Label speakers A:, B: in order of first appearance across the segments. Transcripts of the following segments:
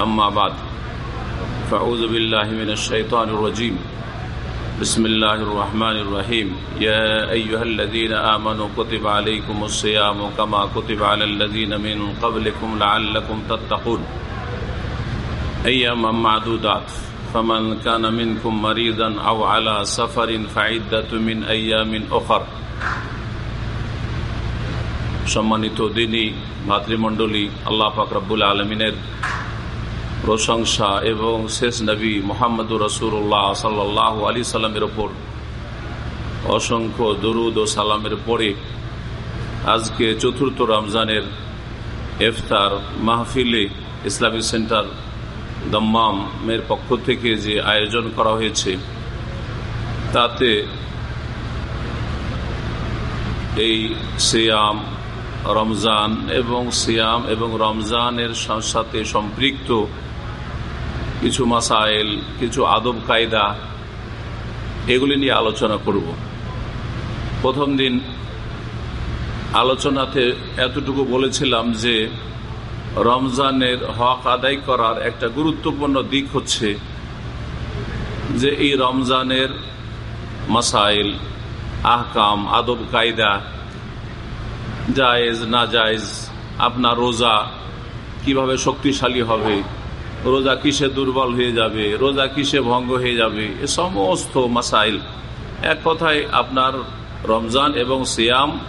A: أما بعد فأعوذ بالله من الشيطان الرجيم بسم الله الرحمن الرحيم يا أيها الذين آمنوا كتب عليكم الصيام كما كتب على الذين من قبلكم لعلكم تتقون أياما معدودات فمن كان منكم مريضا أو على سفر فعدة من أيام أخر সম্মানিত দিনী ভাতৃমণ্ডলী আল্লাহ ফাকরাবুল আলমিনের প্রশংসা এবং শেষ নবী মোহাম্মদুর রসুল্লাহ সাল্লাহ আলী সাল্লামের ওপর অসংখ্য দরুদ ও সালামের পরে আজকে চতুর্থ রমজানের এফতার মাহফিলে ইসলামিক সেন্টার দম্মামের পক্ষ থেকে যে আয়োজন করা হয়েছে, তাতে এই সিয়াম রমজান এবং সিয়াম এবং রমজানের সাথে সম্পৃক্ত কিছু মাসাইল, কিছু আদব কায়দা, এগুলি নিয়ে আলোচনা করব। প্রথম দিন আলোচনাতে এতটুকু বলেছিলাম যে রমজানের হক আদায় করার একটা গুরুত্বপূর্ণ দিক হচ্ছে যে এই রমজানের মাসাইল, আহকাম, আদব কায়দা, জায়েজ না জায়েজ আপনার রোজা কীভাবে শক্তিশালী হবে রোজা কিসে দুর্বল হয়ে যাবে, রোজা কিসে ভঙ্গ হয়ে যাবে, এ সমস্ত মাসাইল। এক কথায় আপনার রমজান এবং সিয়াম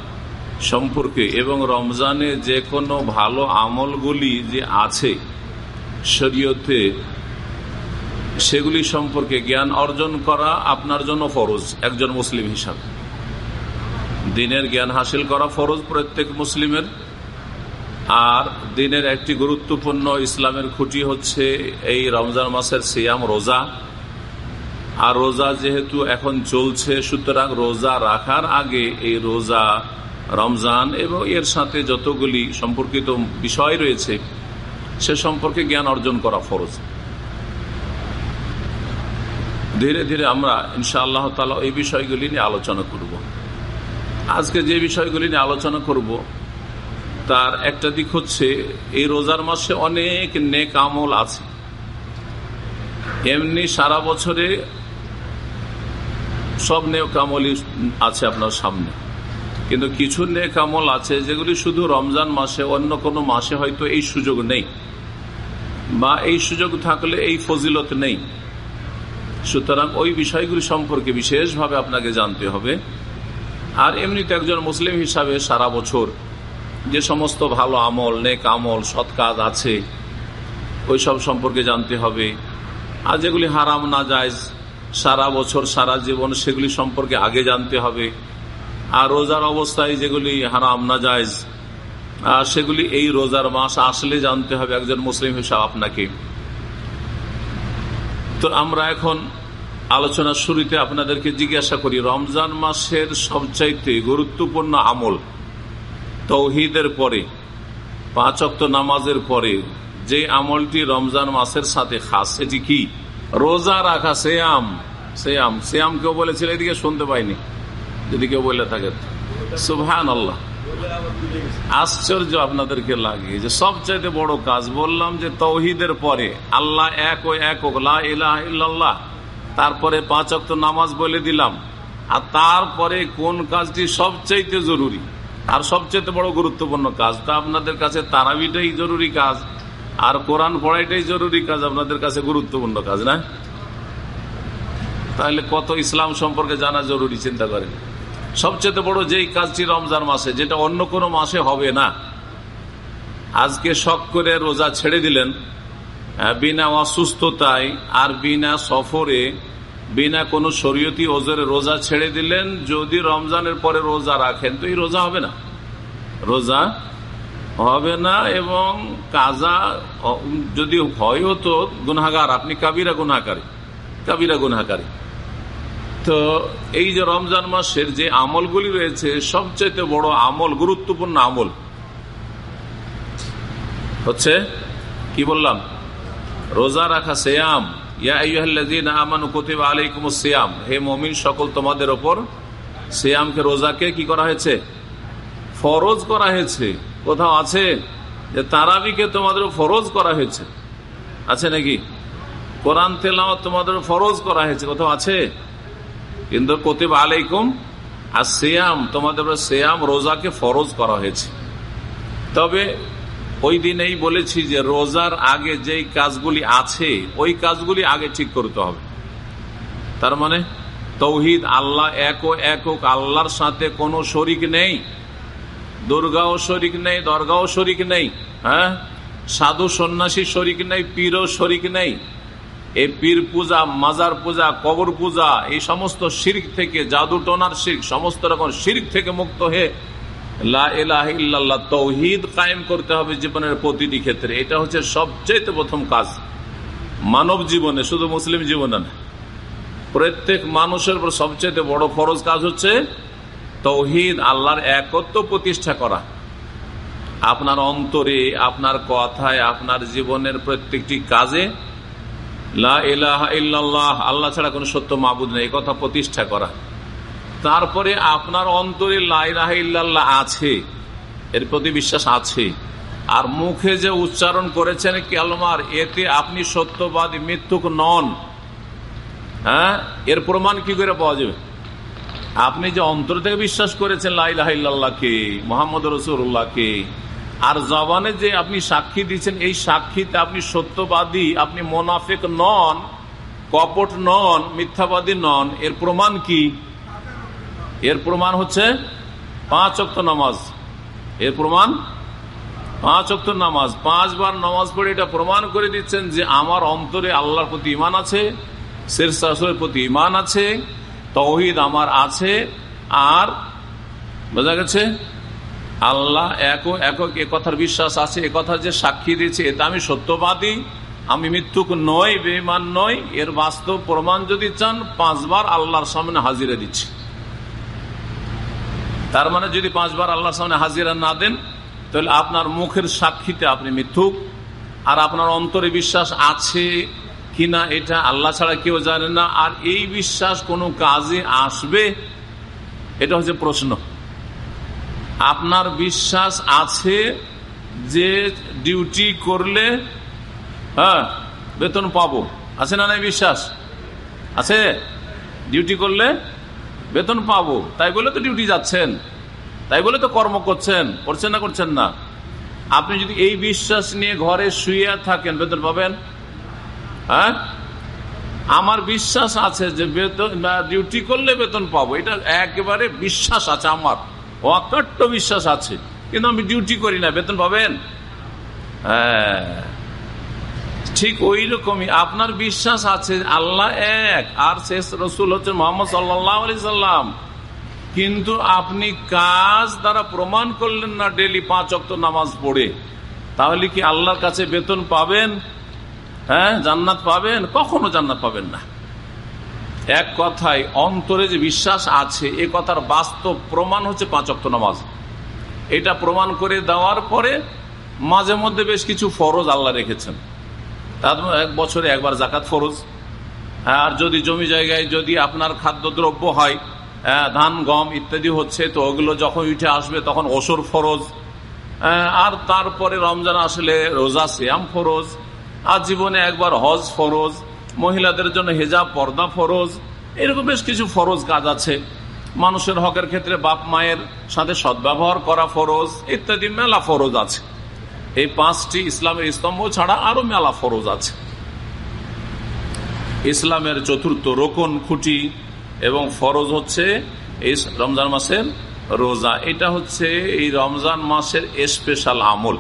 A: সম্পর্কে এবং রমজানে যে কোনো ভালো আমলগুলি যে আছে শরীয়তে, সেগুলি সম্পর্কে জ্ঞান অর্জন করা আপনার জন্য ফরজ, একজন মুসলিম হিসাবে। দিনের জ্ঞান হাসিল করা ফরজ প্রত্যেক মুসলিমের। আর দিনের একটি গুরুত্বপূর্ণ ইসলামের খুঁটি হচ্ছে এই রমজান মাসের সিয়াম, রোজা। আর রোজা যেহেতু এখন চলছে, সুতরাং রোজা রাখার আগে এই রোজা রমজান এবং এর সাথে যতগুলি সম্পর্কিত বিষয় রয়েছে, সে সম্পর্কে জ্ঞান অর্জন করা ফরজ। ধীরে ধীরে আমরা ইনশা আল্লাহ তালা এই বিষয়গুলি নিয়ে আলোচনা করব। আজকে যে বিষয়গুলি নিয়ে আলোচনা করব তার একটা দিক হচ্ছে, এই রোজার মাসে অনেক নেক আমল আছে। এমনি সারা বছরে সব নেক আমলই আছে আপনার সামনে। কিন্তু কিছু নেক আমল আছে যেগুলি শুধু রমজান মাসে, অন্য কোনো মাসে হয়তো এই সুযোগ নেই। বা এই সুযোগ থাকলে এই ফজিলত নেই। সুতরাং ওই বিষয়গুলি সম্পর্কে বিশেষভাবে আপনাকে জানতে হবে। আর এমনিতে একজন মুসলিম হিসাবে সারা বছর যে সমস্ত ভালো আমল, নেক আমল, সৎ কাজ আছে ওই সব সম্পর্কে জানতে হবে। আর যেগুলি হারাম না যায় সারা বছর, সারা জীবন সেগুলি সম্পর্কে আগে জানতে হবে। আর রোজার অবস্থায় যেগুলি হারাম না যায় আর সেগুলি এই রোজার মাস আসলে জানতে হবে একজন মুসলিম হিসাব আপনাকে। তো আমরা এখন আলোচনার শুরুতে আপনাদেরকে জিজ্ঞাসা করি, রমজান মাসের সবচাইতে গুরুত্বপূর্ণ আমল তৌহিদের পরে, পাঁচ অক্ত নামাজের পরে, যে আমলটি রমজান মাসের সাথে খাস, সেটি কি? রোজা রাখা, সেয়াম সেয়াম সেয়াম কেউ বলেছিল, এদিকে শুনতে পাইনি। যদি কেউ বলে থাকে সুভান আল্লাহ আশ্চর্য আপনাদেরকে লাগে যে সবচাইতে বড় কাজ বললাম যে তৌহিদের পরে, আল্লাহ এক ও এক ইল্লাল্লাহ, তারপরে পাঁচ অক্ত নামাজ বলে দিলাম। আর তারপরে কোন কাজটি সবচাইতে জরুরি? আর সবচেয়ে বড় গুরুত্বপূর্ণ কাজ তা আপনাদের কাছে তারাবিটাই জরুরি কাজ, আর কোরআন পড়াইটাই জরুরি কাজ, আপনাদের কাছে গুরুত্বপূর্ণ কাজ, না? তাহলে কত ইসলাম সম্পর্কে জানা জরুরি, চিন্তা করেন। সবচেয়ে বড় যেই কাজটি রমজান মাসে, যেটা অন্য কোনো মাসে হবে না। আজকে শখ করে রোজা ছেড়ে দিলেন বিনা অসুস্থতায় আর বিনা সফরে বিনা কোনো শরীয়তি ওজরে রোজা ছেড়ে দিলেন, যদি রমজানের পরে রোজা রাখেন, তো এই রোজা হবে না। রোজা হবে না এবং কাজা যদি হয় তো গুনাগার আপনি কাবিরা গুনাকারী কাবিরা গুনাকারী তো এই যে রমজান মাসের যে আমলগুলি রয়েছে সবচেয়ে বড় আমল, গুরুত্বপূর্ণ আমল হচ্ছে, কি বললাম? রোজা রাখা, সেয়াম। সিয়াম। হে সকল তোমাদের ওপর রোজাকে করা হয়েছে? ফরজ করা হয়েছে। কোথাও আছে যে তারাবিকে ফরজ করা হয়েছে? আছে নাকি? ফরজ করা হয়েছে। কোথাও আছে? কিন্তু আলাইকুম আর সেয়াম, তোমাদের সেয়াম রোজাকে ফরজ করা হয়েছে। তবে ওই দিনেই বলেছি যে রোজার আগে যেই কাজগুলি আছে, ওই কাজগুলি আগে ঠিক করতে হবে। তার মানে তৌহিদ আল্লাহ এক ও একক আল্লাহর সাথে কোনো শরিক নেই, দুর্গাও শরিক নেই, দরগাও শরিক নেই হ্যাঁ? সাধু সন্ন্যাসী শরিক নেই, পীরও শরিক নেই। এই পীর পূজা, মাজার পূজা, কবর পূজা, এই সমস্ত শির্ক থেকে জাদু টোনার শির্ক, সমস্ত রকম শির্ক থেকে মুক্ত হয়ে লা তৌহিদ কায়েম করতে হবে জীবনের প্রতিটি ক্ষেত্রে। এটা হচ্ছে সবচেয়ে প্রথম কাজ। মানব জীবনে, শুধু মুসলিম জীবনে না, প্রত্যেক মানুষের উপর সবচেয়ে বড় ফরজ কাজ হচ্ছে তৌহিদ, আল্লাহর একত্ব প্রতিষ্ঠা করা। আপনার অন্তরে, আপনার কথায়, আপনার জীবনের প্রত্যেকটি কাজে লা আল্লাহ ছাড়া কোনো সত্য মাবুদ নেই কথা প্রতিষ্ঠা করা। তারপরে আপনার অন্তরে লাইলাহ আছে, এর প্রতি বিশ্বাস আছে। আর মুখে যে উচ্চারণ করেছেন কেলমার, এতে আপনি সত্যবাদী, মৃত্যুক নন। হ্যাঁ? এর প্রমাণ কি করে পাওয়া যাবে? আপনি যে অন্তর থেকে বিশ্বাস করেছেন লাইলাহিল্লাহকে মোহাম্মদ রসুল্লাহকে আর জবানে যে আপনি সাক্ষী দিচ্ছেন এই সাক্ষীতে আপনি সত্যবাদী, আপনি মোনাফেক নন, কপট নন, মিথ্যাবাদী নন, এর প্রমাণ কি? এর প্রমাণ হচ্ছে পাঁচ অক্ত নামাজ। এর প্রমাণ? পাঁচ অক্ত নামাজ। পাঁচবার নামাজ পড়ে এটা প্রমাণ করে দিচ্ছেন যে আমার অন্তরে আল্লাহর প্রতি ইমান আছে শের শাশুড়ের প্রতি ইমান আছে তৌহিদ আমার আছে, আর বোঝা গেছে? আল্লাহ এক একক এ কথার বিশ্বাস আছে, এ কথা যে সাক্ষী দিয়েছে এটা আমি সত্যবাদী, আমি মৃত্যুক নই বেমান নই এর বাস্তব প্রমাণ যদি চান, পাঁচবার আল্লাহর সামনে হাজিরা দিচ্ছি। তার মানে যদি পাঁচবার আল্লাহর সামনে হাজিরা না দেন, তাহলে আপনার মুখের সাক্ষীতে আপনি মিথ্যুক। আর আপনার অন্তরে বিশ্বাস আছে কিনা এটা আল্লাহ ছাড়া কেউ জানে না। আর এই বিশ্বাস কোনো কাজে আসবে? এটা হচ্ছে প্রশ্ন। আপনার বিশ্বাস আছে যে ডিউটি করলে হ্যাঁ বেতন পাবো। আছে না নাই বিশ্বাস? আছে? ডিউটি করলে বেতন পাবো। তাই বলে তো ডিউটি যাচ্ছেন। তাই বলে তো কর্ম করছেন। করছেন না করছেন না। আপনি যদি এই বিশ্বাস নিয়ে ঘরে শুয়ে থাকেন, বেতন পাবেন? হ্যাঁ? আমার বিশ্বাস আছে যে বেতন ডিউটি করলে বেতন পাবো। এটা একেবারে বিশ্বাস আছে আমার। অকাট্য বিশ্বাস আছে। কিন্তু আমি ডিউটি করি না। বেতন পাবেন? হ্যাঁ। ঠিক ওই রকমই আপনার বিশ্বাস আছে, আল্লাহ এক, আর শেষ রসুল হচ্ছেন মোহাম্মদ সাল্লাম। কিন্তু আপনি কাজ দ্বারা প্রমাণ করলেন না ডেলি পাঁচ অক্ত নামাজ পড়ে। তাহলে কি আল্লাহর কাছে বেতন পাবেন? হ্যাঁ জান্নাত পাবেন? কখনো জান্নাত পাবেন না। এক কথায়, অন্তরে যে বিশ্বাস আছে, এ কথার বাস্তব প্রমাণ হচ্ছে পাঁচ অক্ত নামাজ। এটা প্রমাণ করে দেওয়ার পরে মাঝে মধ্যে বেশ কিছু ফরজ আল্লাহ রেখেছেন। এক বছরে একবার জাকাত ফরজ। আর যদি জমি জায়গায় যদি আপনার খাদ্যদ্রব্য হয় ধান, গম ইত্যাদি হচ্ছে, তো ওগুলো যখন উঠে আসবে তখন ওসর ফরজ। আর তারপরে রমজান আসলে রোজা শ্যাম ফরজ। আর জীবনে একবার হজ ফরজ। মহিলাদের জন্য হেজাব, পর্দা ফরজ। এরকম বেশ কিছু ফরজ কাজ আছে। মানুষের হকের ক্ষেত্রে বাপ মায়ের সাথে সদ্ব্যবহার করা ফরজ। ইত্যাদি মেলা ফরজ আছে। এই পাঁচটি ইসলামের স্তম্ভ ছাড়া আরও মেলা ফরজ আছে। ইসলামের চতুর্থ রোকন খুঁটি এবং ফরজ হচ্ছে এই রমজান মাসের রোজা। এটা হচ্ছে এই রমজান মাসের স্পেশাল আমল।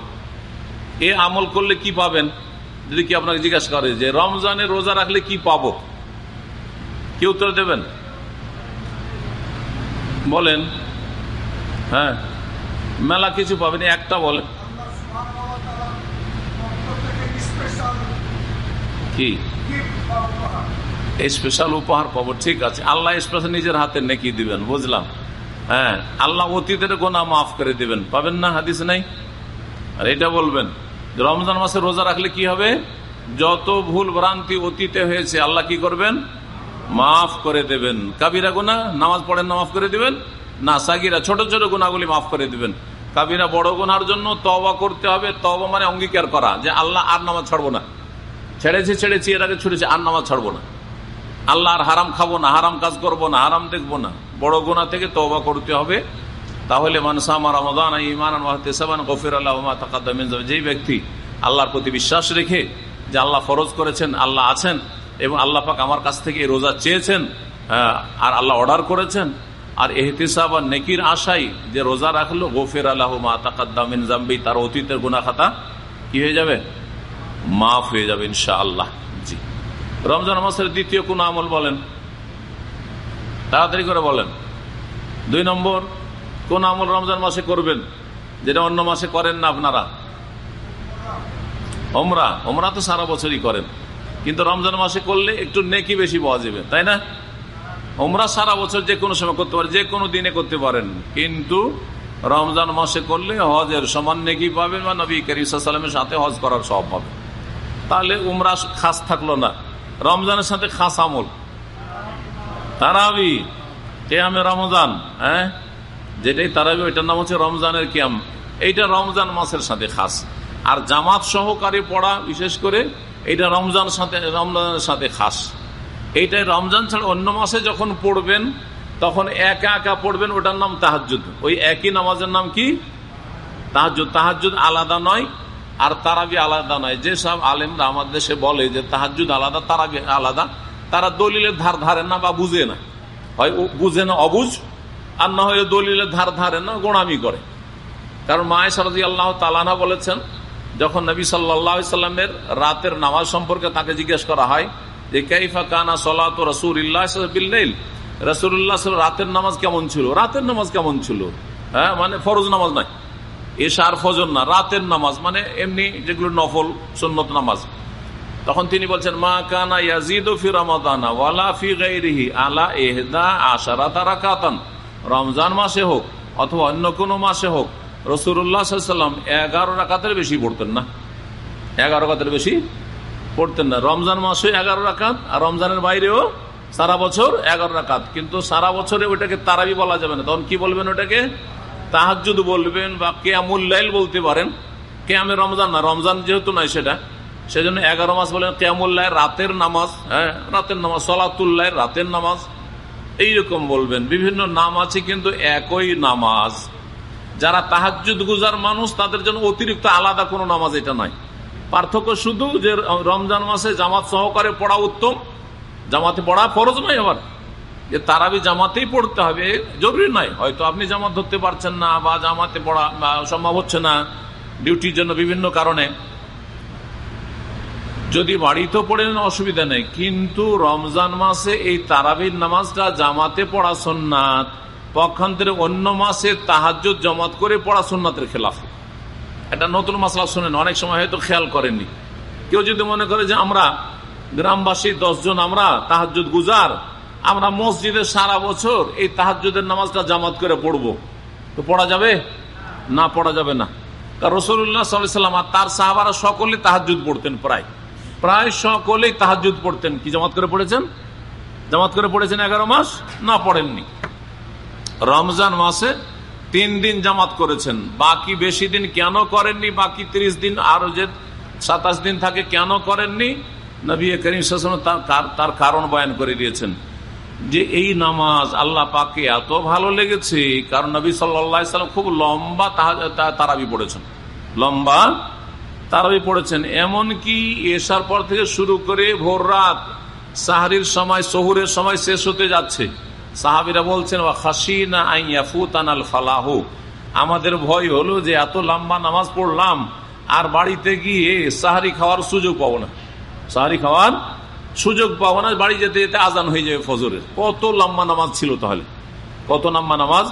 A: এ আমল করলে কি পাবেন? যদি কি আপনাকে জিজ্ঞাসা করে যে রমজানের রোজা রাখলে কি পাবো? কি উত্তর দেবেন? বলেন হ্যাঁ মেলা কিছু পাবেন, একটা বলেন। কি? স্পেশাল উপহার পাবো, ঠিক আছে। আল্লাহ স্পেশাল নিজের হাতে নেকি দিবেন, বুঝলাম? হ্যাঁ আল্লাহ অতীতের গোনা মাফ করে দিবেন। পাবেন না হাদিস নাই? আর এটা বলবেন রমজান মাসে রোজা রাখলে কি হবে? যত ভুল ভ্রান্তি অতীতে হয়েছে, আল্লাহ কি করবেন? মাফ করে দেবেন। কাবিরা গুনা নামাজ পড়েন না মাফ করে দিবেন? না সাকিরা ছোট ছোট গুণাগুলি মাফ করে দিবেন। কাবিরা বড় গুনার জন্য তবা করতে হবে। তবা মানে অঙ্গীকার করা, যে আল্লাহ আর নামাজ ছাড়বো না। ছেড়েছি ছেড়েছি, এর আগে ছুটেছি আর নামাজ ছাড়বো না। আল্লাহ আর হারাম খাব না, হারাম কাজ করব না, হারাম দেখব না। বড় গুণা থেকে তবা করতে হবে। তাহলে মানসামা রমদান ইমান গফির আল্লাহ যেই ব্যক্তি আল্লাহর প্রতি বিশ্বাস রেখে যে আল্লাহ ফরজ করেছেন, আল্লাহ আছেন এবং আল্লাহ পাক আমার কাছ থেকে রোজা চেয়েছেন আর আল্লাহ অর্ডার করেছেন, আর এহতিসাব আর নেকির আশাই যে রোজা রাখল গফির আল্লাহ মা তাকাদ্দামিন জাম্বি তার অতীতের গুনা খাতা কি হয়ে যাবে? মাফ হয়ে যাবে ইনশা আল্লাহ জি। রমজান মাসের দ্বিতীয় কোন আমল বলেন? তাড়াতাড়ি করে বলেন। দুই নম্বর, কোন আমল রমজান মাসে করবেন? যেটা অন্য মাসে করেন না আপনারা? ওমরা। ওমরা তো সারা বছরই করেন। কিন্তু রমজান মাসে করলে একটু নেকি বেশি পাওয়া যাবে, তাই না? ওমরা সারা বছর যে কোনো সময় করতে পারেন যে কোনো দিনে করতে পারেন। কিন্তু রমজান মাসে করলে হজের সমান নেকি পাবেন বা নবী করিমের সাথে হজ করার সব পাবেন। তাহলে উমরা খাস থাকল না। রমজানের সাথে খাস আমল। তারাবি, কেয়ামে রমজান হ্যাঁ? যেটাই তারাবি, ওইটার নাম হচ্ছে রমজানের কিয়াম। এইটা রমজান মাসের সাথে খাস। আর জামাত সহকারে পড়া, বিশেষ করে, এইটা রমজান সাথে, রমজানের সাথে খাস। এইটাই রমজান ছাড়া অন্য মাসে যখন পড়বেন, তখন একা একা পড়বেন, ওটার নাম তাহাজুদ ওই একই নামাজের নাম কি? তাহাজুদ তাহাজুদ আলাদা নয় আর তারাবি আলাদা নয়। যেসব আলেমরা আমাদের দেশে বলে যে তাহাজুদ আলাদা, তারাবি আলাদা, তারা দলিলের ধার ধারে না বা বুঝে না। হয় বুঝে না অবুঝ, আর না হয় দলিলের ধার ধারে না গোড়ামি করে। কারণ মায় সারদি আল্লাহ তালানা বলেছেন, যখন নবী সাল্লা সাল্লামের রাতের নামাজ সম্পর্কে তাকে জিজ্ঞেস করা হয় যে, কাইফা কানা সলাত রসুল বিল্লাইল? রসুল্লাহ রাতের নামাজ কেমন ছিল রাতের নামাজ কেমন ছিল? হ্যাঁ মানে ফরজ নামাজ নাই এশার ফজর না, রাতের নামাজ মানে এমনি যেগুলো নফল, সুন্নত নামাজ। তখন তিনি বলছেন, মা কানা ইয়াজিদ ফি রমাদানা ওয়ালা ফি গাইরিহি আলা এহদা আশারা তারা রমজান মাসে হোক অথবা অন্য কোনো মাসে হোক রসুল্লাহ সাল্লাম এগারো রাকাতের বেশি পড়তেন না। এগারো রাকাতের বেশি পড়তেন না। রমজান মাসে এগারো রাকাত, আর রমজানের বাইরেও সারা বছর এগারো রাকাত। কিন্তু সারা বছরে ওটাকে তারাবি বলা যাবে না। তখন কি বলবেন ওটাকে তাহাজুদ বলবেন বা কেয়ামুল্লাইল বলতে পারেন। কেয়ামে রমজান না, রমজান যেহেতু নয় সেটা, সেজন্য এগারো মাস বলেন কেয়ামুল্লাহ রাতের নামাজ হ্যাঁ রাতের নামাজ সলাতুল্লাহ রাতের নামাজ, এইরকম বলবেন। বিভিন্ন নাম আছে কিন্তু একই নামাজ। যারা তাহাজুদ গুজার মানুষ, তাদের জন্য অতিরিক্ত আলাদা কোনো নামাজ এটা নয় পার্থক্য শুধু যে রমজান মাসে জামাত সহকারে পড়া উত্তম, জামাতে পড়া ফরজ নয় আবার। যে তারাবি জামাতেই পড়তে হবে, জরুরি নয়। হয়তো আপনি জামাত ধরতে পারছেন না বা জামাতে পড়া সম্ভব হচ্ছে না ডিউটির জন্য বিভিন্ন কারণে। যদি বাড়িতে পড়েন অসুবিধা নেই। কিন্তু রমজান মাসে এই তারাবির নামাজটা জামাতে পড়া সোননাথ পক্ষান্তরে অন্য মাসে তাহাজ জমাত করে পড়া সোননাথের খেলাফ। এটা নতুন মশলা শোনেন, অনেক সময় হয়তো খেয়াল করেননি। কেউ যদি মনে করে যে আমরা গ্রামবাসী দশজন, আমরা তাহাজুদ গুজার আমরা মসজিদে সারা বছর এই তাহাজুদের নামাজটা জামাত করে পড়ব। তো পড়া যাবে? না, পড়া যাবে না। আর তার সাহাবারা পড়তেন প্রায়। প্রায় সকলেই পড়তেন। কি জামাত করে পড়েছেন? জামাত করে পড়েছেন এগারো মাস? না, পড়েননি। রমজান মাসে তিন দিন জামাত করেছেন। বাকি বেশি দিন কেন করেননি? বাকি ৩০ দিন আরও যে সাতাশ দিন থাকে, কেন করেননি? নবী করিম তার কারণ বয়ান করে দিয়েছেন। যে এই নামাজ আল্লাহ পাকে এত ভালো লেগেছে, কারণ নবী সাল্লাম খুব লম্বা তারাবি পড়েছেন। লম্বা তারাবি পড়েছেন। এমন কি এসার পর থেকে শুরু করে ভোর রাত, সাহারির সময়, শহুরের সময় শেষ হতে যাচ্ছে। সাহাবিরা বলছেন খাসিনা আইয়াফুতানাল ফালাহু। আমাদের ভয় হলো যে এত লম্বা নামাজ পড়লাম, আর বাড়িতে গিয়ে সাহারি খাওয়ার সুযোগ পাবো না। সাহারি খাওয়ার সুযোগ পাবো না, বাড়ি যেতে যেতে আজান হয়ে যাবে ফজরের। কত লম্বা নামাজ ছিল তাহলে? কত লম্বা নামাজ?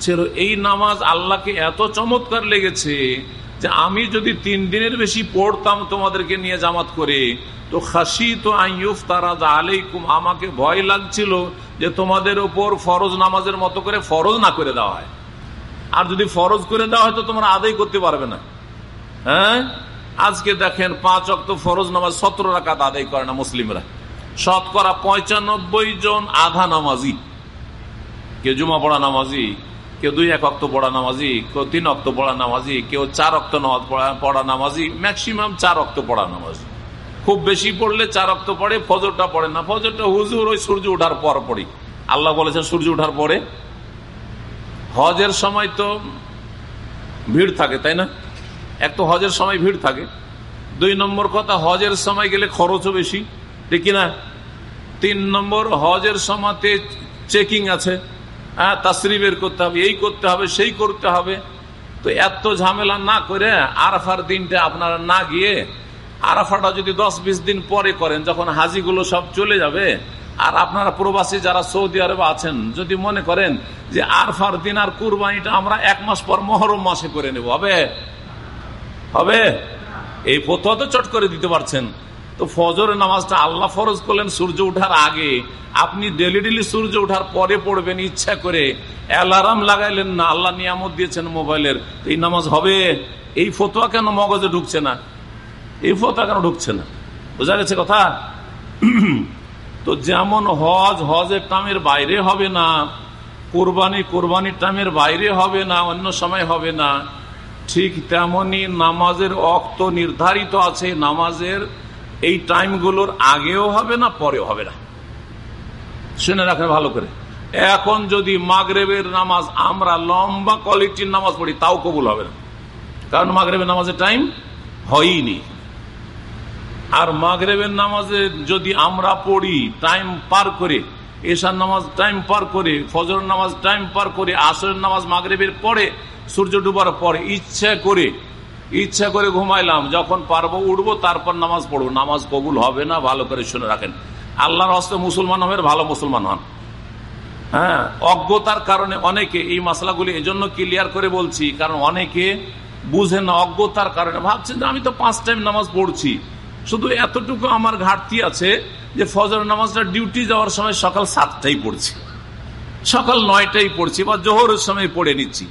A: ছিল এই নামাজ আল্লাহকে এত চমৎকার লেগেছে যে আমি যদি তিন দিনের বেশি পড়তাম তোমাদেরকে নিয়ে জামাত করে, তো খাসি তো আইয়ুফ তারা আলাইকুম, আমাকে ভয় লাগছিল যে তোমাদের ওপর ফরজ নামাজের মতো করে ফরজ না করে দেওয়া হয়। আর যদি ফরজ করে দেওয়া হয় তো তোমরা আদায় করতে পারবে না। হ্যাঁ? আজকে দেখেন পাঁচ অক্ট ফরজ নামাজ সতেরো রাকাত আদায় করে না মুসলিমরা। শতকরা পঁচানব্বই জন আধা নামাজি। কেউ জুমা পড়া নামাজি, কেউ দুই এক অক্ত পড়া নামাজি, কেউ তিন অক্ত পড়া নামাজি, কেউ চার অক্ত নামাজ পড়া নামাজি ম্যাক্সিমাম চার অক্ত পড়া নামাজি। খুব বেশি পড়লে চার অক্ত পড়ে, ফজরটা পড়ে না। ফজরটা হুজুর ওই সূর্য ওঠার পর পড়ি। আল্লাহ বলেছেন সূর্য ওঠার পরে। হজের সময় তো ভিড় থাকে, তাই না? এক তো হজের সময় ভিড় থাকে। দুই নম্বর কথা, হজের সময় গেলে খরচও বেশি। ঠিক না তিন নম্বর, হজের সময়তে চেকিং আছে। হ্যাঁ তাসরি বের করতে হবে, এই করতে হবে, সেই করতে হবে। তো এত ঝামেলা না করে আরাফার দিনটা আপনারা না গিয়ে আরাফাটা যদি দশ বিশ দিন পরে করেন, যখন হাজিগুলো সব চলে যাবে, আর আপনারা প্রবাসী যারা সৌদি আরবে আছেন, যদি মনে করেন যে আরফার দিন আর কুরবানিটা আমরা এক মাস পর মহরম মাসে করে নেব, হবে? হবে? এই ফতোয়া তো চট করে দিতে পারছেন। তো ফজরের নামাজটা আল্লাহ ফরজ করলেন সূর্য উঠার আগে। আপনি ডেলি ডেলি সূর্য উঠার পরে পড়বেন ইচ্ছা করে। অ্যালার্ম লাগাইলেন না, আল্লাহ নিয়ামত দিয়েছেন মোবাইলের। এই নামাজ হবে? এই ফতোয়া কেন মগজে ঢুকছে না? এই ফতোয়া কেন ঢুকছে না? বোঝা গেছে কথা? তো যেমন হজ, হজের টামের বাইরে হবে না, কোরবানি, কোরবানির টামের বাইরে হবে না, অন্য সময় হবে না। ঠিক তেমনি নামাজের অক্ত নির্ধারিত আছে, নামাজের এই টাইমগুলোর আগেও হবে না, পরেও হবে না। শুনে রাখেন ভালো করে। এখন যদি মাগরেবের নামাজ আমরা লম্বা কোয়ালিটির নামাজ পড়ি, তাও কবুল হবে না। কারণ মাগরেবের নামাজের টাইম হয়নি আর মাগরেবের নামাজে যদি আমরা পড়ি, টাইম পার করে, এশার নামাজ টাইম পার করে ফজর নামাজ টাইম পার করে, আসরের নামাজ মাগরেবের পরে সূর্য ডুবার পর ইচ্ছা করে ইচ্ছা করে ঘুমাইলাম। যখন পারব উঠবো, তারপর নামাজ পড়ব। নামাজ কবুল হবে না, ভালো করে শুনে রাখেন। আল্লাহর হস্তে মুসলমান হবে ভালো মুসলমান হন। হ্যাঁ অজ্ঞতার কারণে অনেকে এই মশলাগুলি এজন্য ক্লিয়ার করে বলছি, কারণ অনেকে বুঝে না অজ্ঞতার কারণে। ভাবছেন যে আমি তো পাঁচ টাইম নামাজ পড়ছি। শুধু এতটুকু আমার ঘাটতি আছে যে ফজর নামাজটা ডিউটি যাওয়ার সময় সকাল সাতটাই পড়ছি। সকাল নয়টাই পড়ছি বা জোহরের সময় পড়ে নিচ্ছি।